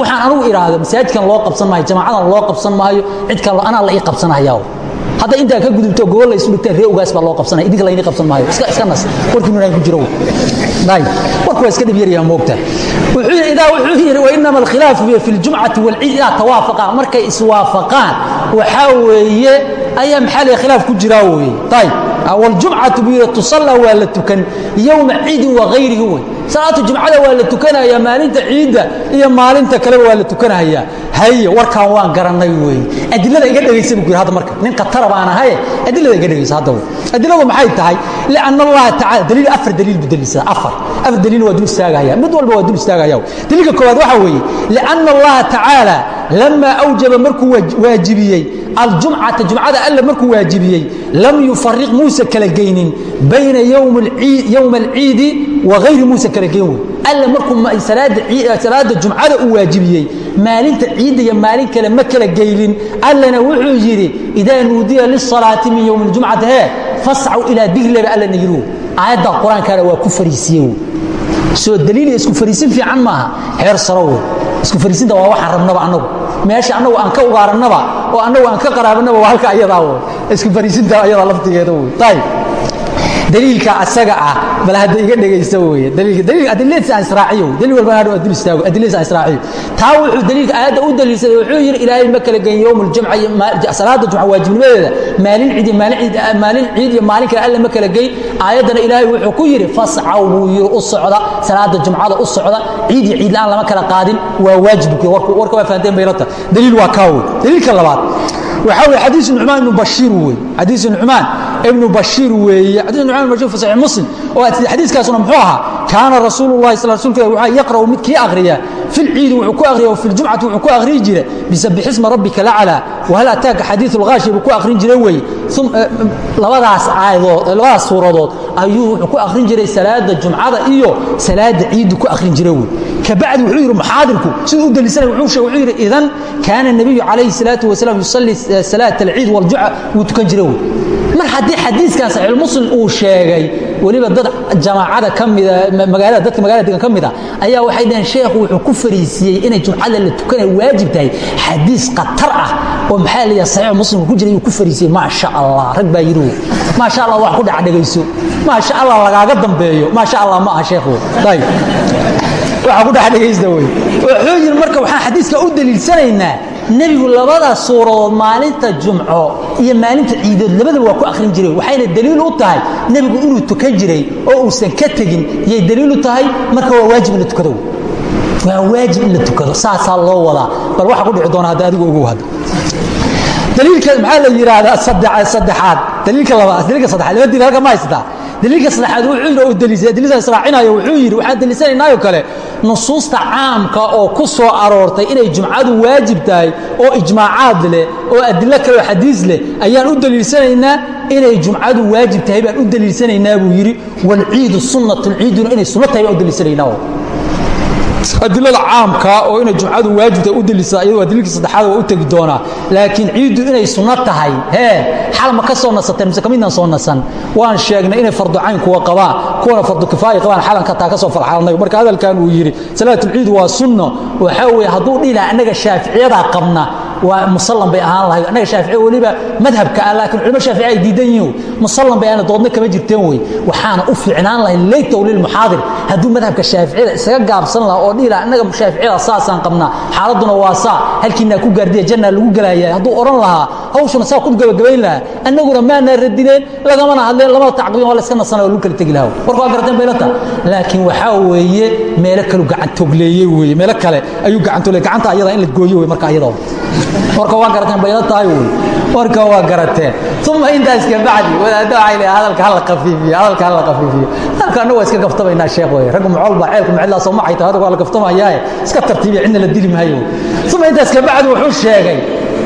waxaan anugu idhaahdo masaajidkan loo qabsan maayo jamaacadan loo qabsan maayo cid kale anaa la ii qabsanahaya hadda intaa ka gudubto gobol la isu dhigtaan ree ugaas baa loo qabsanaya idinka layni qabsan maayo. Iska iska nas. Warkii nunaan ku jiro ay warku waa iska dhib yaryaha moogta. Wuxuu yidhi idaa wuxuu yidhi wainama alkhilaafu fi ljumcati walciid idaa tawaafaqaan markay iswaafaqaan waxaa weeye ayaa maxaa la khilaaf ku jiraa weeye ayib waljumcatu buu yidhi tusalla waa la tukan yowma ciidin wagayrihi wey salaatu jumcada waa la tukanaya maalinta ciidda iyo maalinta kaleba waa la tukanaya. Haye warkaan waan garanay weeye adilada iga dhegaysa yidhi hadda marka nin khatara baan ahaye adilada iga dhegaysa hadda wey adiladu maxay tahay? Lianna allaha tacala daliil afar daliil buu daliilsadaa afar. Afar daliil waa dul istaagahaya mid walba waa dul istaagahaya daliilka koowaad waxa weeye lianna allaha tacaala lama awjaba markuu waajibiyey aljumcata jumcada alla markuu waajibiyey lam yufariq muusa kala geynin bayna yowma alciidi wagayri muusa kala geyn wey alla markuu salaada jumcada uu waajibiyey maalinta ciidda iyo maalin kale ma kala geylin. Allana wuxuu yidhi idaa nuudiya lisalaati min yowmi ljumcati hee fascaw ilaa digleba allana yidhi aayadda qur'aankaana waa ku fariisiye soo daliiliya isku fariisin fiican maaha xeer saro wey isku fariisinta waa waxaan rabnaba annagu. Meesha annagu aan ka ugaarannaba oo annagu aan ka qaraabanaba waa halka ayadaa wey isku fariisinta ayadaa laftigeeda wey ayib daliilka asaga ah bal hadda iga dhegaysta weye adiladiisa aan israaciyo daliil walbana hadhow adil istaago adiladiisa aan israaciyo taa wuxuu daliilka aayadda u daliilsaday wuxuu yidhi ilaahay ma kala geyn yowm aljumca iyo salaada jumca waajibnimadeeda. Maalin ciid iyo maalin ciid maalin ciid iyo maalin kale alla ma kala geyn aayaddana ilaahay wuxuu ku yidhi fascaw buu yidhi u socda salaada jumcada u socda ciid iyo ciid la'aan lama kala qaadin waa waajib warka waa fahanteen baylata daliil waa kaa wey daliilka labaad waxaa weye xadiisu nucmaan ibnu bashiir wey xadiisu nucmaan ibnu bashiir weeye xadiisu nucmaan ibnu bashiir fi saxiix muslim. Oo xadiiskaasuna muxuu ahaa kaana rasuulu llahi sal rsulka waxaa yaqra'u mid kii akhriya fi lciidi wuxuu ku akhriya fi ljumcati wuxuu ku akhriyi jira bisabixisma rabbika laclaa wahal ataaka xadiidu lghaashiya buu ku akhrin jiray weeye labadaas aayadood labadaas suuradood ayuu wuxuu ku akhrin jiray salaada jumcada iyo salaada ciiddu ku akhrin jiray wey kabacdi wuxuu yidhi muxaadirku siduu u daliisanay wuxuu sheegay wuxuu yidhi idan kaana nebiyu calayhi salaatu wasalaam yusalli salaata alciid waljuca wuu tukan jiray wey mar haddii xadiiskan saxiixulmuslim uu sheegay weliba dad jamaacada ka mida magaalada dadka magaalada degan ka mid a ayaa waxay dhaheen sheekhu wuxuu ku fariisiyey inay jumcada la tukanay waajib tahay. Xadiis khatar ah oo maxaa la yidhaha saxiix muslimka ku jiray uu ku fariisiyey maasha allah rag baa yidhi wey maasha allah wax ku dhaca dhegayso maasha allah lagaaga dambeeyo. Maasha allah ma aha sheekhu. Ayib waxa ku dhaca dhegaysta wey. Wuxuu yidhi marka waxaan xadiiska u daliilsanaynaa nebigu labada suuradood maalinta jumco iyo maalinta ciidood labadaba waa ku akhrin jiray waxayna daliil u tahay nebigu inuu tukan jiray oo uusan ka tegin. Yay daliil u tahay? Marka waa waajib in la tukado. Waa waajib in la tukado. Saasaa loo wadaa. Bal waxa ku dhici doona hadda adigu ogow hadda daliilka maxaa la yidhaahdaa? Saddexaad. Daliilka labaad daliilka saddexaad. Laba daliil halka ma haysataa. Daliilka saddexaad wuxuu yidhi oo daliisay daliilka israacinayo wuxuu yidhi waxaan daliisanaynaayo kale nusuusta caamka oo ku soo aroortay inay jumcadu waajib tahay oo ijmaacaad leh oo adilo kale oo xadiis leh ayaan u daliilsanaynaa inay jumcadu waajib tahay baan u daliilsanaynaa buu yidhi walciidu sunnatun ciiduna inay sunno tahay baan u daliilsanaynaa adilada caamka oo inay jumcadu waajibta u daliisa iyadoo daliilka saddexaad waa u tegi doonaa. Laakiin ciiddu inay sunno tahay hee xal ma ka soo nasateen mise kamidnaan soo nasan? Waan sheegnay inay fardu cayn kuwa qabaan kuwana fardu kifaaya qabaan xalanka taa ka soo farxalnay marka hadalkan uu yidhi salaatulciid waa sunno. Waxaa weeye hadduu dhihi lahaa annaga shaaficiyadaa qabna waa musallam bay ahaan lahayd. Annaga shaafici weliba madhabka ah laakiin culimo shaafici ay diidan yihiin musallam bay aana doodna kama jirteen wey waxaana u fiicnaan lahayd laytow lilmuxaadir hadduu madhabka shaaficida isaga gaabsan lahaa oo dhihi lahaa annaga shaaficida saasaan qabnaa. Xaaladuna waa saa. Halkiinaa ku gaardiya jannaa lagu gelaya hadduu odhan lahaa hawshuna saa ku gabagabayn lahaa. Annaguna maana radineen lagamana hadleen lama tacqiibin waa la iska nasana waa lagu kala tegi lahaa warka waa garateen baylata laakiin waxaa weeye meelo kalu gacantogleeyey weeye meelo kale ayuu gacantogleeyey gacanta ayada in la gooyo wey marka ayada warka waa garateen bayla tahay wey warka waa garateen. Uma intaas ka bacdi wadaadda waxay leeyahay hadalka hala qafiifiyo hadalka hala qafiifiyo hadalka annagu waa iska gaftamaynaa sheekh wey raggu mucool baa ceelku macillaa soo maxay tahay hadalka waa la gaftamayaaye. Iska tartiibiya cidna la dili maayo. Uma intaas ka wuxuu sheegay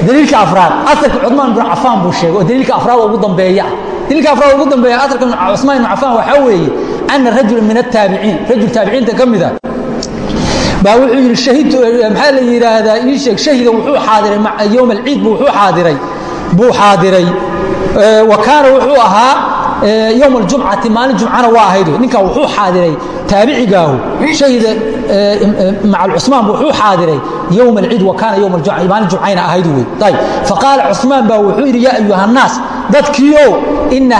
daliilka afraad. Asarka cudmaan bin cafaan buu sheegay oo daliilka afraad ugu dambeeya. Daliilka afraad ugu dambeeya asarka cusmaan bin cafaan waxaa weeye ana rajula min ataabiciin rajul taabiciinta ka mid a baa wuxuu yidhi shahidtu maxaa la yidhaahdaa? Ii sheeg shahida wuxuu xaadiray yowm alciid buu wuxuu xaadiray buu xaadiray. Wa kaana wuxuu ahaa yowm aljumcati maalin jumcana waa ahayd ninkaa wuxuu xaadiray taabicigaahu shahida maca alcusmaan buu wuxuu xaadiray yowm alciid wa kaana yowm aljumca maalin jumcayna ahayd wey. Ayib faqaala cusmaan baa wuxuu yidhi yaa ayuha annaas dadkiiow ina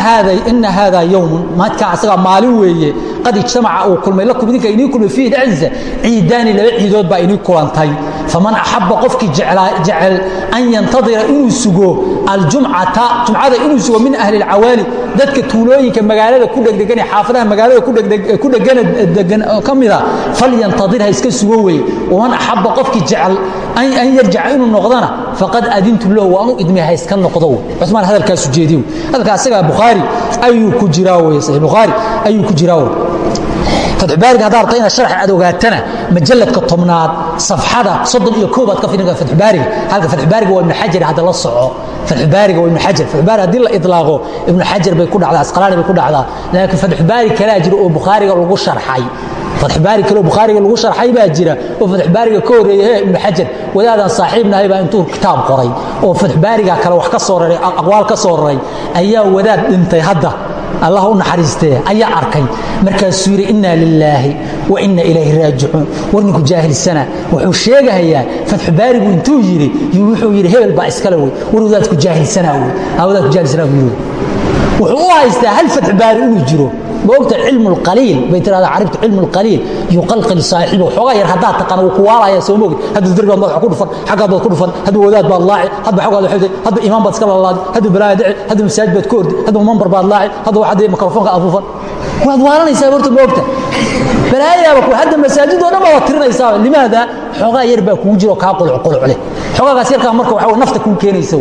haada yowmun maadkaa asagaa maalin weeye qad ijtamaca uu kulmay lakum idinka inii kulmay fiihi dhexdiisa ciidaani laba ciidood baa inii kulantay. Faman axaba qofkii jecel an yantadira inuu sugo aljumcata jumcada inuu sugo min ahli alcawaali dadka tuulooyinka magaalada ku dhegdhegan ee xaafadaha magaalada ku dhegana degan ka mida falyantadir ha iska sugo weye waman axaba qofkii jecel an yarjaca inuu noqdana faqad adintu lahu waanu idmay ha iska noqdo cusmaan hadalkaasu jeediyo. Hadalka asagaa bukhaari ayuu ku jiraa weye saxiix bukhaari ayuu ku jiraa weye fatxubaariga haddaa rabta inaad sharaxa aad ogaatana majalladka tobnaad safxada soddon iyo koobaad ka fiirin fatxubaariga halka fatxubaariga waa ibnu xajar hadda la soco. Fatxubaariga waa ibnu xajar. Fatxubaari haddii la idlaaqo ibnu xajar bay ku dhacdaa asqalaani bay ku dhacdaa. Laakiin fatxubaari kalaa jira oo bukhaariga lagu sharxay. Fatxubaari kaleo bukhaariga lagu sharxay baa jira oo fatxubaariga ka horreeya he ibnu xajar wadaadaan saaxiibnahay baa intuu kitaab qoray. Oo fatxubaariga kale wax ka soo raray aqwaal ka soo raray ayaa wadaad dhintay hadda allah u naxariistee ayaa arkay. Markaasuu yidhi inna lilaahi wa inna ilayhi raajicuun. War ninku jaahilsana wuxuu sheegahayaa fatxubaarigu intuu yidhi wuxuu yidhi hebel baa iskale wey war wadaadku jaahilsanaa wey wadaadku jaahilsanaa buu yidhi. Wuxuu u haystaa hal fatxubaari inuu jiro maogta cilmu lqaliil bay tirahdaa carabtu cilmu lqaliil yuqalqil saaxiba waxoogaa yar haddaad taqaan wuu ku waalaya soo moogid hadda derbaad madaxa ku dhufan xaggaad baad ku dhufan hadba wadaad baad laaci hadba xoggaad xogday hadba imaan baad iska lalaadi hadba balaaya dhici hadba masaajid baad ku ordi hadba mambar baad laaci hadba waxaad mikrofoonka afuufan waad waalanaysaa horta moogta balaayaaba hadda masaajidoo dhan baad tirinaysaa? Limaada xoogaa yar baa kugu jiro kaa qulcqulcle xoogaagaas yarkaa marka waxa nafta kuu keenaysa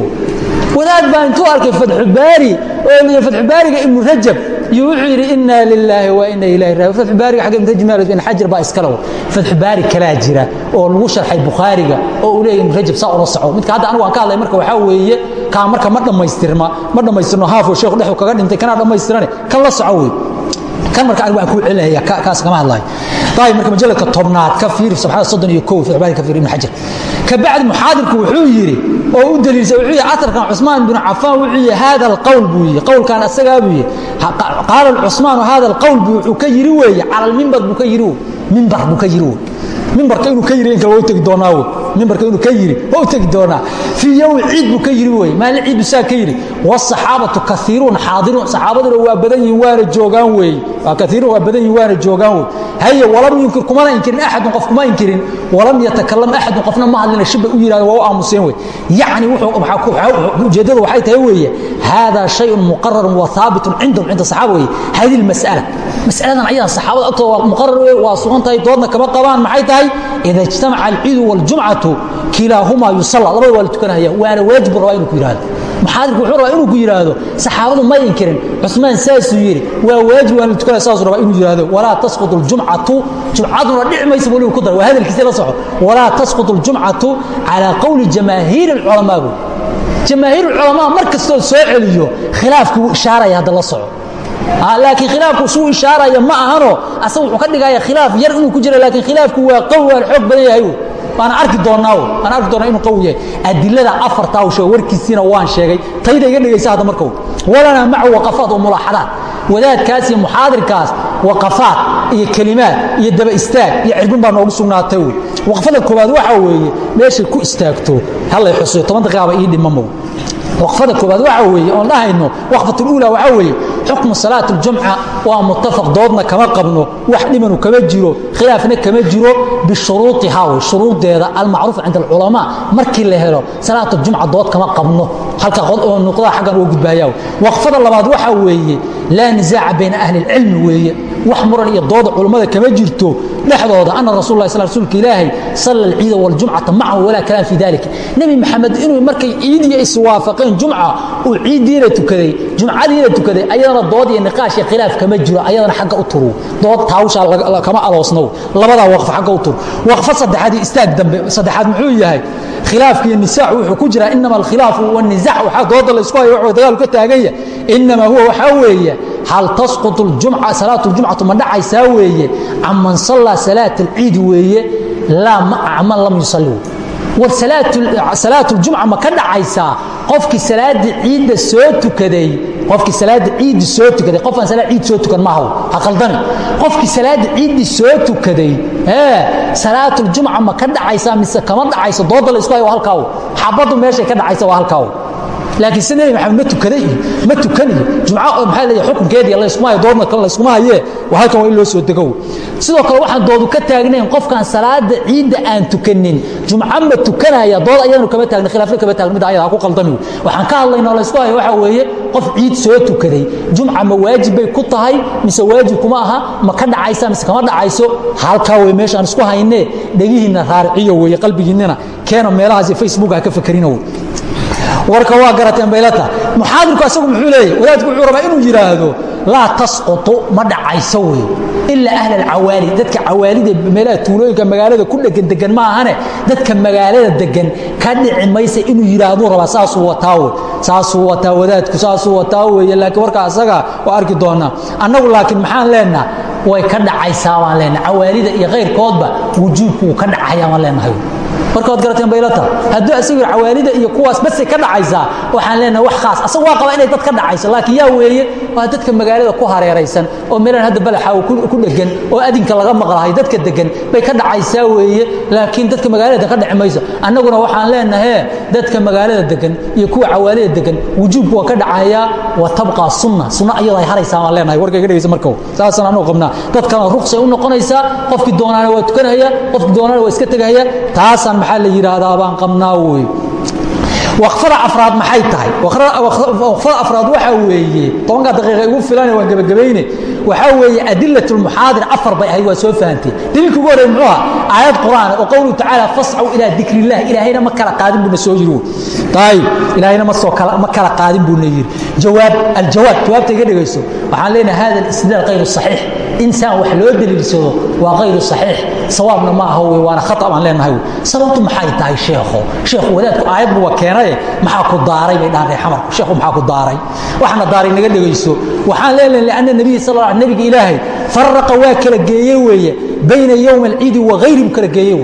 wadaad baa intuu arkay fatxubaari oo fatxubaariga ibnu rajab iyo wuxuu yidhi inna lilaahi wa inna ilahi raajiun fatxubaariga xagga ibnu rajab maalid ibn xajar baa iskale fatxubaari kalaa jira oo lagu sharxay bukhaariga oo uu leeyahy ibnu rajab saa ula soco. Midka hadda anigu aan ka hadlay marka waxaa weeye kaa marka ma dhammaystirma ma dhammaystirno haafoo sheekhu dhexu kaga dhintay kanaa dhammaystirane kan la soco wey kan marka anigu waan kuu celinaya kaas kama hadlayo ayib marka majalladka tobnaad ka fiiri sabxada soddon iyo kow fatxubaari ka fiiri ibnu xajar. Ka bacdi muxaadirku wuxuu yidhi oo u daliilsay wuxuu yidhi asarkan cusmaan binu cafaan wuxuu yidhi hada alqowl buu yidhi. Qowlkan asagaa buu yidhi. Qaala cusmaanu hada alqowl buu wuxuu ka yidhi weeye cala almimbar buu ka yidhi mimbar buu ka yidhi mimbarka inuu ka yidhi in kale waa u tegi doonaa wey mimbarka inuu ka waa u tegi doonaa. Fii yowmi ciid buu ka yidhi wey maalin ciid buu saa ka yidhi. Wasaxaabatu kaiiruun xaadiruun saxaabaduna waa badan yihiin waana joogaan waa kaiiruun waa badan yihiin waana joogaan wey haye walam yunkir kumana inkirin axadun qof kuma inkirin. Walam yatakalam axadun qofna ma hadlina shibay u yidhahdo waa u aamuseen wey yacni ujeeddadu waxay tahay weeye hada shayun muqararun wa haabitun cindahum cinda saxaaba weeye. Hadihi lmas'ala mas'aladan ayada saxaabada agtooda waa muqarar wey waa sugan tahay doodna kama qabaan maxay tahay? Ida ijtamaca alciidu waljumcatu kilaahumaa yusalla labada waa la tukanahaya waana waajibu rabaa inuu ku yidhahdo muxaadirku wuxuu rabaa inuu ku yidhaahdo saxaabadu may inkirin cusmaan saasuu yidhi waa waajib waan la tukanaya saasuu rabaa inuu yidhaahdo walaa tasqutu aljumcatu jumcaduna dhici maysa weliba ku dara waa hadalkiisa la soco. Walaa tasqutu aljumcatu calaa qowli jamaahiiri alculamaa. Buu jamaahiir ulculamaa mar kastoo soo celiyo khilaafku wuu ishaaraya hadda la soco. Laakiin khilaafku suu ishaaraya ma ahano asaga wuxuu ka dhigaya khilaaf yar inuu ku jira laakiin khilaafku waa qawi waan xoog badan yahay waana arki doonaa waan arki doonaa inuu qawi yahay. Adilada afartaa uu sheegay warkiisiina waan sheegay. Tayda iga dhigaysa hadda marka walanaa maca waqafaat wa mulaaxadaat wadaadkaas iyo muxaadirkaas waqafaat iyo kelimaad iyo daba istaag iyo cirbin baa noogu sugnaatay wey waqfada koowaad waxaa weeye meeshay ku istaagto hallay xusiyo toban daqiiqaba ii dhimamow waqfada koobaad waxa weeye oon dhahayno waqfatulula waxaa weeye xukmu salaat اljumca waa mutafaq doodna kama qabno wax dhibanu kama jiro khilaafna kama jiro bishuruuiha wey shuruudeeda almacruufa cinda alculamaa markii la helo salaat اljumca dood kama qabno halka nuqdaha xaggan uga gudbaaya waqfada labaad waxaa weeye laa nisaaca bayna ahli اlcilmi weeye wax muran iyo dooda culummada kama jirto dhexdooda ana rasul lah sl rsulka ilaahay salla alciida waljumcata macahu walaa kalaam fi dalika nebi maxamed inuu markay ciidiya iswaafaqeen asagan jumca uu ciiddiina tukaday jumcadiina tukaday ayadana dood iyo niqaash iyo khilaaf kama jiro ayadana xagga u turu. Dood taawshaa kama aloosnow. Labadaa waqf agga u tur waqfa saddexaadii istaag dambe saddexaad muxuu yahay? Khilaafkiiyo nisaacu wuxuu ku jiraa inama alkhilaafu wanisac waxaa dooda laysku hayo waxuu dagaalu ka taaganya inama huwa waxaa weeye hal tasqutu ljumca salaatu ljumcatu ma dhacaysaa weeye can sallaa salaata alciid weeye laa maca man lam yusalli war salaat اljumca ma ka dhacaysaa qofkii salaada ciidda soo tukaday qofkii salaada ciiddi soo tukaday qof aan salaad ciid soo tukan maahaw ha qaldani qofkii salaada ciiddi soo tukaday ee salaat اljumca ma ka dhacaysaa mise kama dhacayso? Dooda la isku hayo waa halkaaw xabaddu meeshay ka dhacaysa waa halkaaw laakiin si nebi maxamed ma tukaday iyo ma tukan iyo jumco maxaa leeyahay xukunkeedii layskuma hayo doodna kale layskuma hayee waa halkan waa in loo soo degow. Sidoo kale waxaan doodu ka taagnayn qofkaan salaada ciidda aan tukanin. Jumco ma tukanaya dood ayadanu kama taagna khilaafna kama taagna mid ayada ha ku qaldami waxaan ka hadlaynaa laysku hayo waxaa weeye qof ciid soo tukaday jumca ma waajib bay ku tahay mise waajib kuma aha ma ka dhacaysa mise kama dhacayso? Halkaa wey meeshaan isku haynee dhegihiinna raariciyo weeye qalbigiinnina. Keena meelahaas iyo facebook ha ka fakerina wey warka waa garateen baylata muxaadirku asagu muxuu leeyahy wadaadku wuxuu rabaa inuu yidhaahdo laa tasqutu ma dhacayso wey ilaa ahla alcawaali dadka cawaalida meelaha tuulooyinka magaalada ku dhegan degan ma ahane dadka magaalada degan ka dhici maysa inuu yidhaahduu rabaa saasuu wataa wey saasuu wataa wadaadku saasuu wataa weeye laakiin warka asaga waa arki doonaa annagu laakiin maxaan leenaha way ka dhacaysaa baan leenaha cawaalida iyo kayrkoodba wujuubku wuu ka dhacayaa baan leenahay marka waad garateen baylata hadduu asagu cawaalida iyo kuwaas basay ka dhacaysaa waxaan leenahay wax khaas. Asagu waa qabaa inay dad ka dhacayso laakiin yaa weeye waa dadka magaalada ku hareeraysan oo meelaan hadda balaxa ku dhegan oo adinka laga maqlahay dadka degan bay ka dhacaysaa weeye. Laakiin dadka magaalada ka dhici mayso. Annaguna waxaan leenahe dadka magaalada degan iyo kuwa cawaalida degan wujuubku waa ka dhacayaa wa tabqaa sunna sunna ayada ay haraysaa baan leenahay. Warka iga dhegeysa marka saasaan anuu qabnaa. Dadkana ruqsay u noqonaysaa qofkii doonaana waa tukanahaya qofkii doonaana waa iska tegahaya taasaan maxaa la yidhaahdaa baan qabnaa wey waqfada afraad maxay tahay? Waqfada afraad waxaa weeye tobankaa daqiiqa igu filan waan gebagabayne waxaa weeye adilat lmuxaadir afar bay ahayd waa soo fahantay daliilka ugu horreey muxuu aha aayad qur'aan oo qowluhu tacaala fascaw ilaa dikri illah ilaahayna ma kala qaadin buuna soo yiri. Ayib ilaahayna ma kala qaadin buuna yiri. Jawaab aljawaab jawaabta iga dhegayso waxaan leenahay hada alistidlaal ghayru saxiix. Insaan wax loo daliilsado waa hayru saxiix. Sawaabna ma aha wey waana khata baan leenahay wey. Sababtu maxay tahay sheekho sheekhu wadaadku aayad buwa keenaye maxaa ku daaray bay dhahan xamarku? Sheekhu maxaa ku daaray? Waxaana daaray naga dhegayso waxaan leenahay lianna nabiyi sal nabiga ilaahay faraqa waa kala geeye weeye bayna yowma alciidi wa hayri kala geeye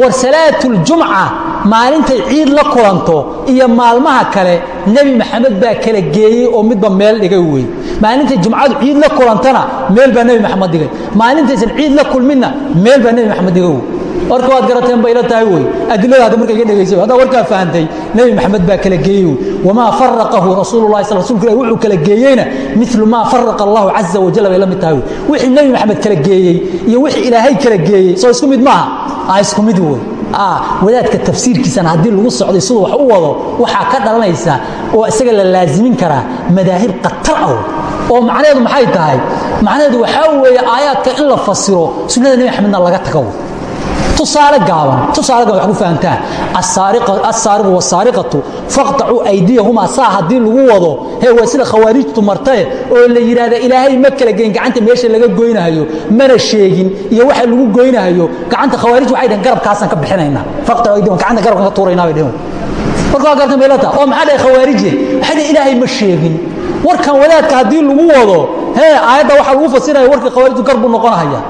war salaatu ljumca maalintay ciid la kulanto iyo maalmaha kale nebi maxamed baa kala geeyey oo midba meel dhigay wey maalintay jumcadu ciid la kulantana meel baa nebi maxamed dhigay. Maalintaysan ciid la kulminna meel baa nebi maxamed dhigay wey warka waad garateen bayla tahay wey adiladaada marka iga dhegaysa haddaa warkaa fahantay nebi maxamed baa kala geeyey wey wamaa faraqahu rasuululahi sal rsulka ilahi wuxuu kala geeyeyna milu maa faraqa allahu caza wajal bay la mid tahay wey wixii nebi maxamed kala geeyey iyo wixii ilaahay kala geeyey soo isku mid maaha? Aa isku mid wey wadaadka tafsiirkiisana haddii lagu socday siduu wax u wado waxaa ka dhalanaysa oo isaga la laazimin karaa madaahib qatar ah oo. Macnaheedu maxay tahay? Macnaheedu waxaa weeye aayaadka in la fasiro sunnada nebi maxamedna laga tago tusaale gaaban tusaale gaaban wax ku fahantaan assaariqu wasaariqatu faqtacuu aydiyahumaa saa haddii lagu wado hee waa sida khawaarijtu martae oo la yidhaahda ilaahay ma kala geyn gacanta meesha laga goynahayo mana sheegin iyo waxa lagu goynahayo gacanta khawaarij waxay dhaheen garabkaasaan ka bixinaynaa faqtacu aydiyahum gacanta garabkan ka tuuraynaa bay dheheen marka waa gartan beelata oo maxaa dhahay khawaarije waxay dhaheen ilaahay ma sheegin. Warkan wadaadka haddii lagu wado hee aayadda waxaa lagu fasiraya warkii khawaarijtu gar buu noqonahaya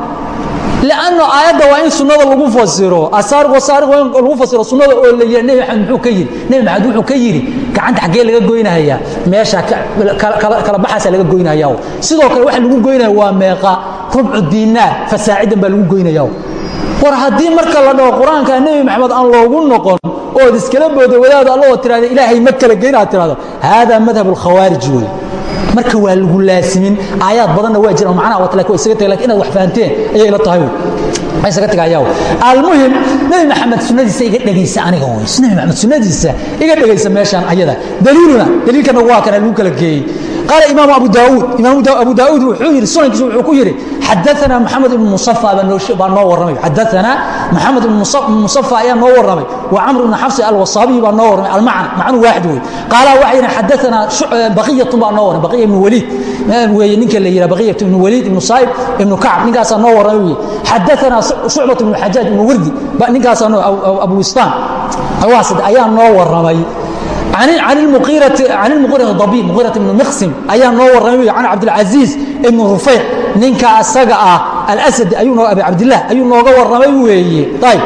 lanno aayadda waa in sunnada lagu fasiro lagu fasiro sunnada oo la yidhi nebi maxamed muxuu ka yidhi nebi maxamed wuxuu ka yidhi gacanta xaggee laga goynahayaa meesha kala baxaasa laga goynahayaa sidoo kale waxa lagu goynaya waa meeqa rubcu diinaar fasaacidan baa lagu goynayaa war haddii marka la dhaho qur'aanka nebi maxamed aan loogu noqon ood iskala boodo wadaado alla oo tirahda ilaahay ma kala geyn aad tirahdo haadaa madhab alkhawaarij wey marka waa lagu laasimin aayaad badanna waa jiraan macnaha wata laakiin waa isaga tagay laakiin inaad wax fahanteen ayay ila tahay almuhim nabi maxamed sunadiisa iga dhegaysa aniga ws nabi maxamed sunadiisa iga dhegaysa meeshaan ayada. Daliiluna daliilkana waa kana lagu kala geeyey. Qaala imaamu abu daauud imaam abu daauud wuxuu yidhi sunankiisu wuxuu ku yidhi xadaana maxamed ibn musafa baa noo warramay. Xadaana maxamed ibn musafa ayaa noo warramay. Wa camr ibn xafsi alwasaabiyi baa noo warramay. Almacna macnuu waaxid wey qaala waxaa yidhi xadaana baqiyatun baa noo warramay. Baqiya ibn waliid weye ninka la yidhaha baqiyatu ibn waliid ibnu saaib ibnu kacb ninkaasaa noo warramay wey xadaana ninkaas shucbat bnu xajaaj muwardi ninkaas abwistan awaasd ayaa noo warramay. Can ilmuqiirati dabiib muqiirat ibnu miqsim ayaa noo warramay can cabdilcasiis ibnu rufayc ninka asaga ah alasad abi cabdilah ayuu nooga warramay weeye. Ayb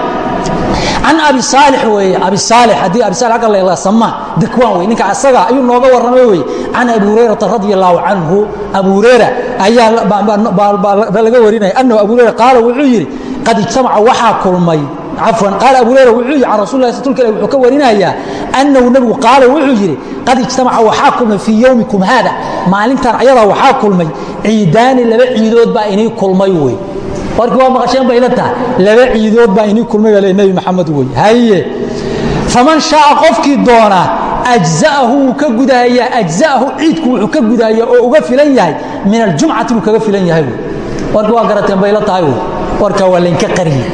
can abi saalix weeye abi saalix haddii abi saalix agga la samaa dakwaan wey ninka asaga ah ayuu nooga warramay weeye. Can abi hurayrata radi allahu canhu abu hureyra ayaa baa laga warinaya annahu abu hureyra qaala wuxuu yidhi ad ijtamaca waxaa kulmay cafwan qaala abu hurayra wuxuu yidhi can rasullah sl kl wuxuu ka warinayaa annahu nebigu qaala wuxuu yidhi qad ijtamaca waxaa kulmay fii yowmikum haada. Maalintan ayadaa waxaa kulmay ciidaani laba ciidood baa inii kulmay wey. Warkii waa maqasheen bayla taha laba ciidood baa inii kulmay baa le nebi maxamed wey. Haye. Faman shaaa qofkii doonaa ajzaahu wuu ka gudahayaa ajzaahu ciidku wuxuu ka gudahayaa oo uga filan yahay min aljumcati wuu kaga filan yahay wey. Warkii waa garateen bayla tahay wey warkaa waa laynka qariyey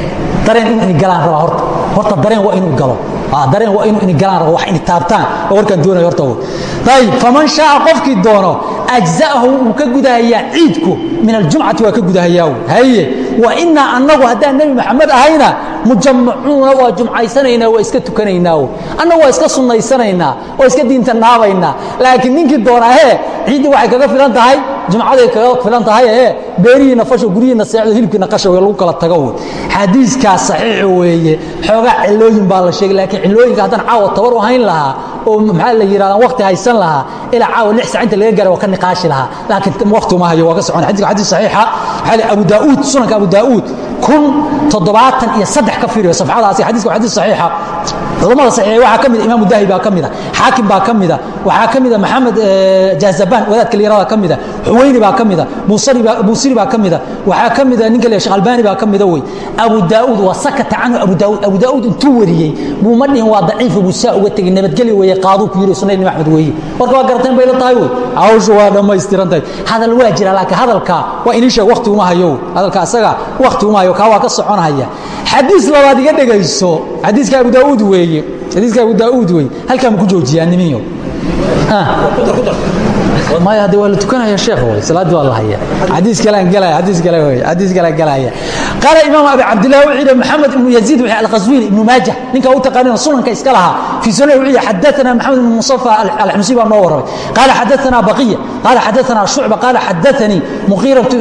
dareen inuu ini galaan rabaa horta. Horta dareen waa inuu galo. Dareen waa inuu ini galaan rabo wax ini taabtaan. Oo warkaan doonaya horta ayib faman shaa qofkii doono ajza'ahu wuu ka gudahayaa ciidku. Min aljumcati waa ka gudahayaa haye wa inaa annagu haddaan nebi maxamed ahayna mujamacuuna waa jumcaysanaynaa waa iska tukanaynaa annagu waa iska sunnaysanaynaa waa iska diinta naabaynaa laakiin ninkii doonaa hee ciiddii waxay kaga filan tahay jumcaday kaga filan tahay ee beerihiina fasho guryihiina seexdo hilibkiina qasha wey lagu kala tago wey xadiiskaas saxiix weeye. Xoogaa cilooyin baa la sheegay laakiin cilooyinka haddaan caawa tabar u hayn lahaa oo maxaa la yidhahdaa waqti haysan lahaa ilaa caawa lix sac inta laga gaara waa ka niqaashi lahaa. Laakiin waqti uma hayo waa ka socon. Xadiiska xadiis saxiixa waxaa abu daa'uud sunanka abu daa'uud kun toddobaatan iyo saddex ka fiiriyo safxadaasi. Xadiiska xadiis saxiixa culamada saxiix waxaa ka mida imaamu dahi baa ka mida xaakim baa ka mida waxaa ka mida maxamed jahzabaan wadaadka liyarada ka mida xuweyni baa ka mida buusiri baa ka mida waxaa ka mida ninka le sheekh albani baa ka mida wey. Abu daa'uud waa sakata canhu abu daa'uud abu daa'uud intuu wariyey buu ma dhihin waa daciif buu saa uga tegey nabadgeli weeye qaaduu ku yidhi sunayn axmed weeye warka waa garateen bay la tahay wey. Hawshu waa dhammaystiran tahay. Hadal waa jira laakiin hadalka waa inii sheeg waqti uma hayo. Hadalka asaga waqti uma hayo kaa waa ka soconaya xadiis labaad iga dhegayso xadiiska abu daa'uud weeye xadiiska abu daa'uud weeye halkaa ma ku joojiyaa nimiyo maya hadde waa la tukanaya sheekh wey salaadii waa la haya xadiis kalaan galaya xadiis kale wey xadiis kalaan galaya qaala imaam abi cabdillah wuxuu yidhi maxamed ibnu yaziid wixii alqaswiini ibnu maajah ninka u taqaanina sunanka iska lahaa. Fii sunan wuxuu yidhi xadathana maxamed ibnu musafa alxmusi baa noo warramay. Qaala xadathana baqiya. Qaala xadathana shucba. Qaala xadathanii muqiiratu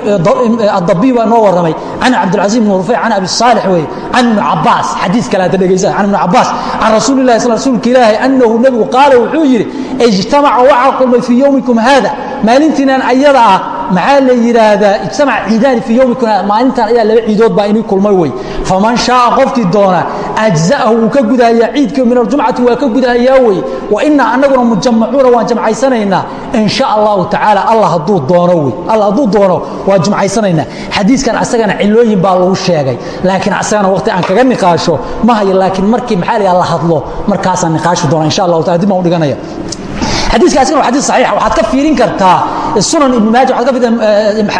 addabi baa noo warramay. Can cabdilcaziz ibn rufayc can abi saalix wey can ibnu cabaas xadiis kale hadda dhegaysa can ibnu cabaas can rasuuli llahi sal rasuulka ilaahi annahu nebigu qaala wuxuu yidhi ijtamaca waxaa kulmay fii yowmikum hada maalintiinan ayada ah maxaa la yidhaahdaa ijtamac ciidaani fii yowmikum hada maalintan ayaa laba ciidood baa inii kulmay wey faman shaaa qofkii doona ajza'ahu wuu ka gudahayaa ciidkii min aljumcati waa ka gudahayaa wey wa inaa annaguna mujamacuuna waan jamcaysanaynaa in sha allahu tacaala allah hadduu doono wey allah hadduu doono waa jumcaysanaynaa xadiiskan asagana cilooyin baa lagu sheegay laakiin asagana waqti aan kaga niqaasho ma hayo laakiin markii maxaa la la hadlo markaasaan niqaashi doona insha allahu taala dib baan u dhiganaya xadiiskaasina waa xadiis saxiixa waxaad ka fiirin kartaa sunan ibnu maaja waxaad ka fiirin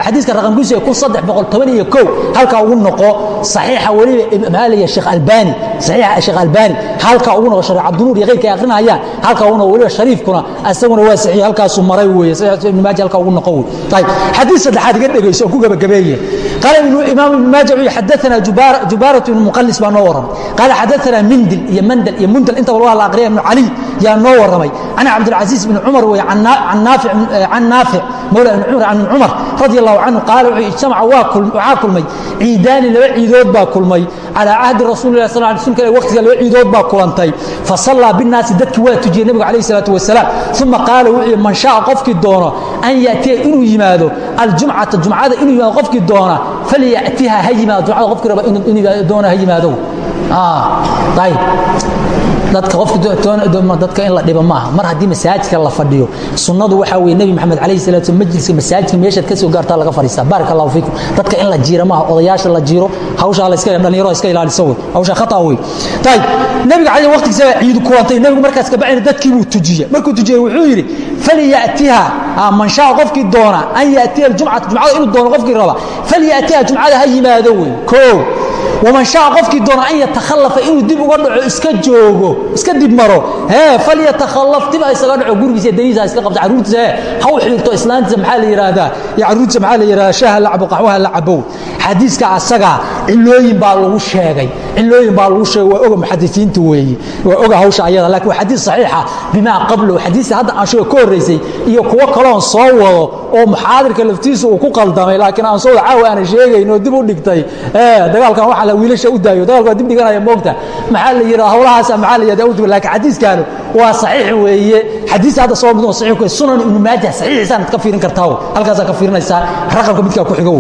xadiiska raqamkiisu ee kun saddex boqol toban iyo kow halkaa ugu noqo saxiixa weliba maxaa la sheekh albani saxiixa sheekh albani halkaa ugu noqo shariic cabdinuur iyo keyrka ay akrinayaan halkaa ugu noqo weliba shariifkuna asaguna waa saxiix halkaasuu maray weeye saxiix ibnu maaja halkaa ugu noqo wey طيب xadiis saddexaad iga dhegayso oo ku gabagabeeye قال إمام ابن ماجه حدثنا جبارة, جبارة بن مقلس بن نورم قال حدثنا مندل يا مندل يا مندل انت والله الأقرية بن علي يا نورمي أنا عبد العزيز xadiis ibn cumar wey can naafic naafic mawla ibn cumar can cumar radi allahu canhu qaala wuxuu ijtamaca waxaa kulmay ciidaani laba ciidood baa kulmay calaa cahdi rasuulilah sal ly slm kale waqtiga laba ciidood baa kulantay fasallaa binnaasi dadkii waa tujiyey nebigu calayh salaatu wasalaam uma qaala wuxuu man shaaa qofkii doono an yatiya inuu yimaado aljumcata jumcada inuu yimaado qofkii doona falyatiha ha yimaado jumcada qofkii raba inuu doona ha yimaado. Ayb dadka qofkadadka in la dhibo maaha. Mar haddii masaajidka la fadhiyo sunnadu waxaa weye nebi maxamed calayhi salatu slam majliska masaajidka meeshaad ka soo gaartaa laga fadhiistaa baarak allahu fiikum. Dadka in la jiiro maaha odayaasha la jiiro hawshaa la iska dhalinyaro iska ilaaliso wey hawshaa khata wey ayib nebiga calayhi waqtigiisa ciidu kulantay nebigu markaas kabacdina dadkii buu tujiyey. Markuu tujiyey wuxuu yidhi falyatiha. Man shaa qofkii doona. An yatiya aljumcata. Jumcada inuu doono qofkii raba falyatiha jumcada ha yimaado wey koo waman shaa qofkii doona an yatakhalafa inuu dib uga dhaco iska joogo iska dib maro hee falyatakhallaf dib ha isaga dhaco gurigiisa daniisa ha iska qabta carruurtiisa hee ha u xidhiirto islaantiisa maxaa la yidhaahdaa iyo carruurtiisa maxaa la yidhahdaa shaaha la cabo qaxwaha la cabow xadiiska asagaa cilooyin baa lagu sheegay cilooyin baa lagu sheegay waa oga muxadisiinta weeye waa oga hawsha ayada laakiin waa xadiis saxiixa bimaa qablow xadiista hadda aan sheego ka horraysay iyo kuwo kaloon soo wado oo muxaadirka laftiisa uu ku qaldamay laakiin aan soo caawa aana sheegayn oo dib u dhigtay dagaalkan waxa la wiilasha u daayo. Dagaalka waa dib dhiganaya moogta maxaa la yidhaha hawlahaasa maxaa la yidhahda udug laakiin xadiiskaanu waa saxiix weeye. Xadiis hadda soo mid oo saxiix ku sunan ibnu maajah saxiixiisaan ka fiirin kartaa halkaasaa ka fiirinaysaa raqamka midkaa ku xigo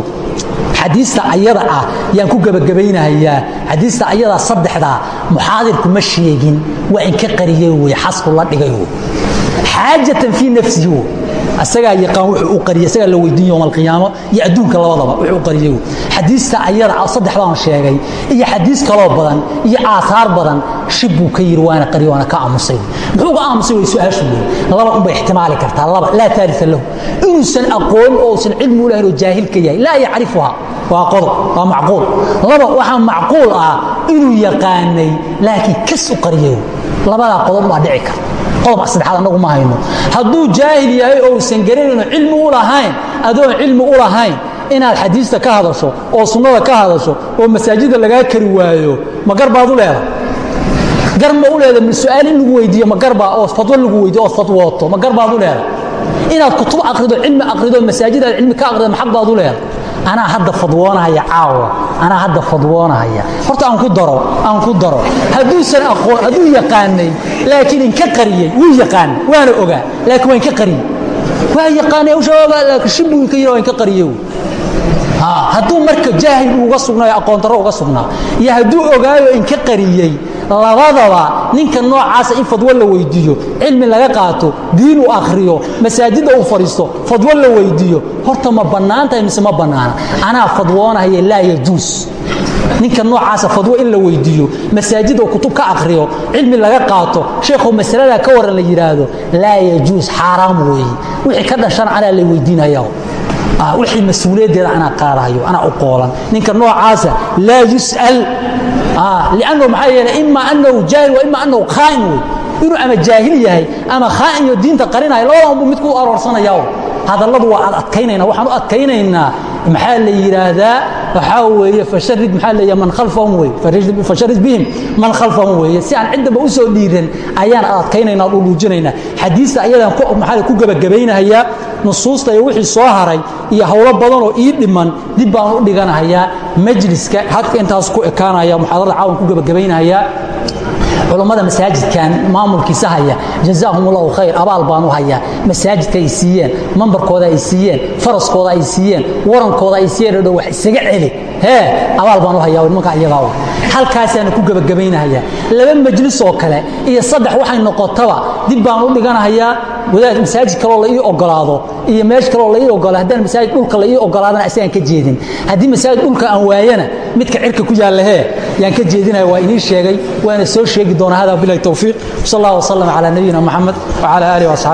xadiista ayada ah yaan ku gebagabaynahayaa xadiista ayadaa saddexdaa muxaadirku ma sheegin waa inka qariyey wey xasku la dhigay xaajatan fii nafsihi asagaa yaqaan wuxuu u qariyey asagaa la weydiin yowma alqiyaamo iyo adduunka labadaba wuxuu u qariyey xadiista ayada saddexdaan sheegay iyo xadiis kaloo badan iyo aahaar badan shib buu ka yidhi waana qariyo waana ka aamusay. Muxuu ga aamusay way su'aashu wey laba unbay ixtimaali kartaa laba laa taalita lahu. Inuusan aqoon oo usan cilmi u lahayn oo jaahil ka yahay laa yacrifuha waa qodob waa macquul. Laba waxaa macquul ah inuu yaqaanay laakiin kas u qariyey labadaa qodob baa dhici karta. Qodob saddexaad annagu ma hayno. Hadduu jaahil yahay oo usan garanayno cilmi u lahayn adoon cilmi u lahayn inaad xadiista ka hadasho oo sunnada ka hadasho oo masaajidda lagaa kari waayo ma gar baad u leedahay? Gar ma u leedahay? Su'aal lagu weydiiyo ma garbaa oo fatwo lagu weydiyo ood fatwooto ma gar baad u leedahay? Inaad kutub akrido cilmi akrido masaajid aad cilmi ka akrido maxaq baad u leedahay anaa hadda fadwoonahaya caawa anaa hadda fadwoonahaya horta aan ku daro aan ku daro. Hadduusan aqoon hadduu yaqaanay laakiin inka qariyey wuu yaqaan waana ogaa laakiin waa inka qariyey waa yaqaanay hawsha shibuu inka yira waa inka qariyey hadduu marka jaahil uga sugnaayo aqoon darro uga sugnaa. Iyo hadduu ogaayo inka qariyey labadaba ninka noocaasa in fadwo la weydiiyo cilmi laga qaato diin uu akhriyo masaajidda uu fadhiisto fadwo la weydiiyo horta ma bannaan tahay mise ma bannaana? Anaa fadwoonahaya laa yajuus. Ninka noocaasa fadwo in la weydiiyo masaajid kutub ka akhriyo cilmi laga qaato sheekhow masaladaa ka waran la yidhaahdo laa yajuus xaaraam weeye. Wixii ka dhashana anaa la weydiinaya wixii mas'uuliyaddeeda anaa qaadahayo anaa u qoolan. Ninka noocaasa laa yus'al. Liannahu maxaa yeelay ima annahu jaahil wa ima annahu khaa'in wey inuu ama jaahil yahay ama khaa'in iyo diinta qarinayo labadan buu midku u aroorsanaya hadalladu waa ad adkaynayna waxaan u adkaynaynaa maxaa la yidhaahdaa waxaa weeye fasharid maxaa leeya man khalfahum wey fasharid bihim man khalfahum weeye. Si aan ciddaba u soo dhiiran ayaan ad adkaynayna ad uluujinaynaa xadiista ayadaan maxaa ku gebagabaynahayaa nusuusta iyo wixii soo haray iyo howlo badan oo ii dhiman dib baan u dhiganahayaa majliska hadka intaas ku ekaanaya muxaadarada caawan ku gebagabaynahayaa culummada masaajidkan maamulkiisa haya jazaahum allahu khayr abaal baan u hayaa. Masaajidka ay siiyeen mambarkooda ay siiyeen faraskooda ay siiyeen warankooda ay siiyeen dhow wax isaga celi. Hee abaal baan u hayaa nimanka iyagaa halkaasaana ku gebagabaynahayaa laba majlis oo kale iyo saddex waxay noqotaba dib baan u dhiganahayaa wadaad masaajid kaloo la ii ogolaado iyo meesha kaloo la ii ogolaado haddaan masaajid dhulka la ii ogolaadana isagaan ka jeedin. Haddii masaajid dhulka aan waayana midka cirka ku yaalla hee yaan ka jeedinaya waa inii sheegay waana soo sheegi doonaa hada bilahi towfiiq sal allah wasalam calaa nabiyina moxamed wacala aalihi waasxaabi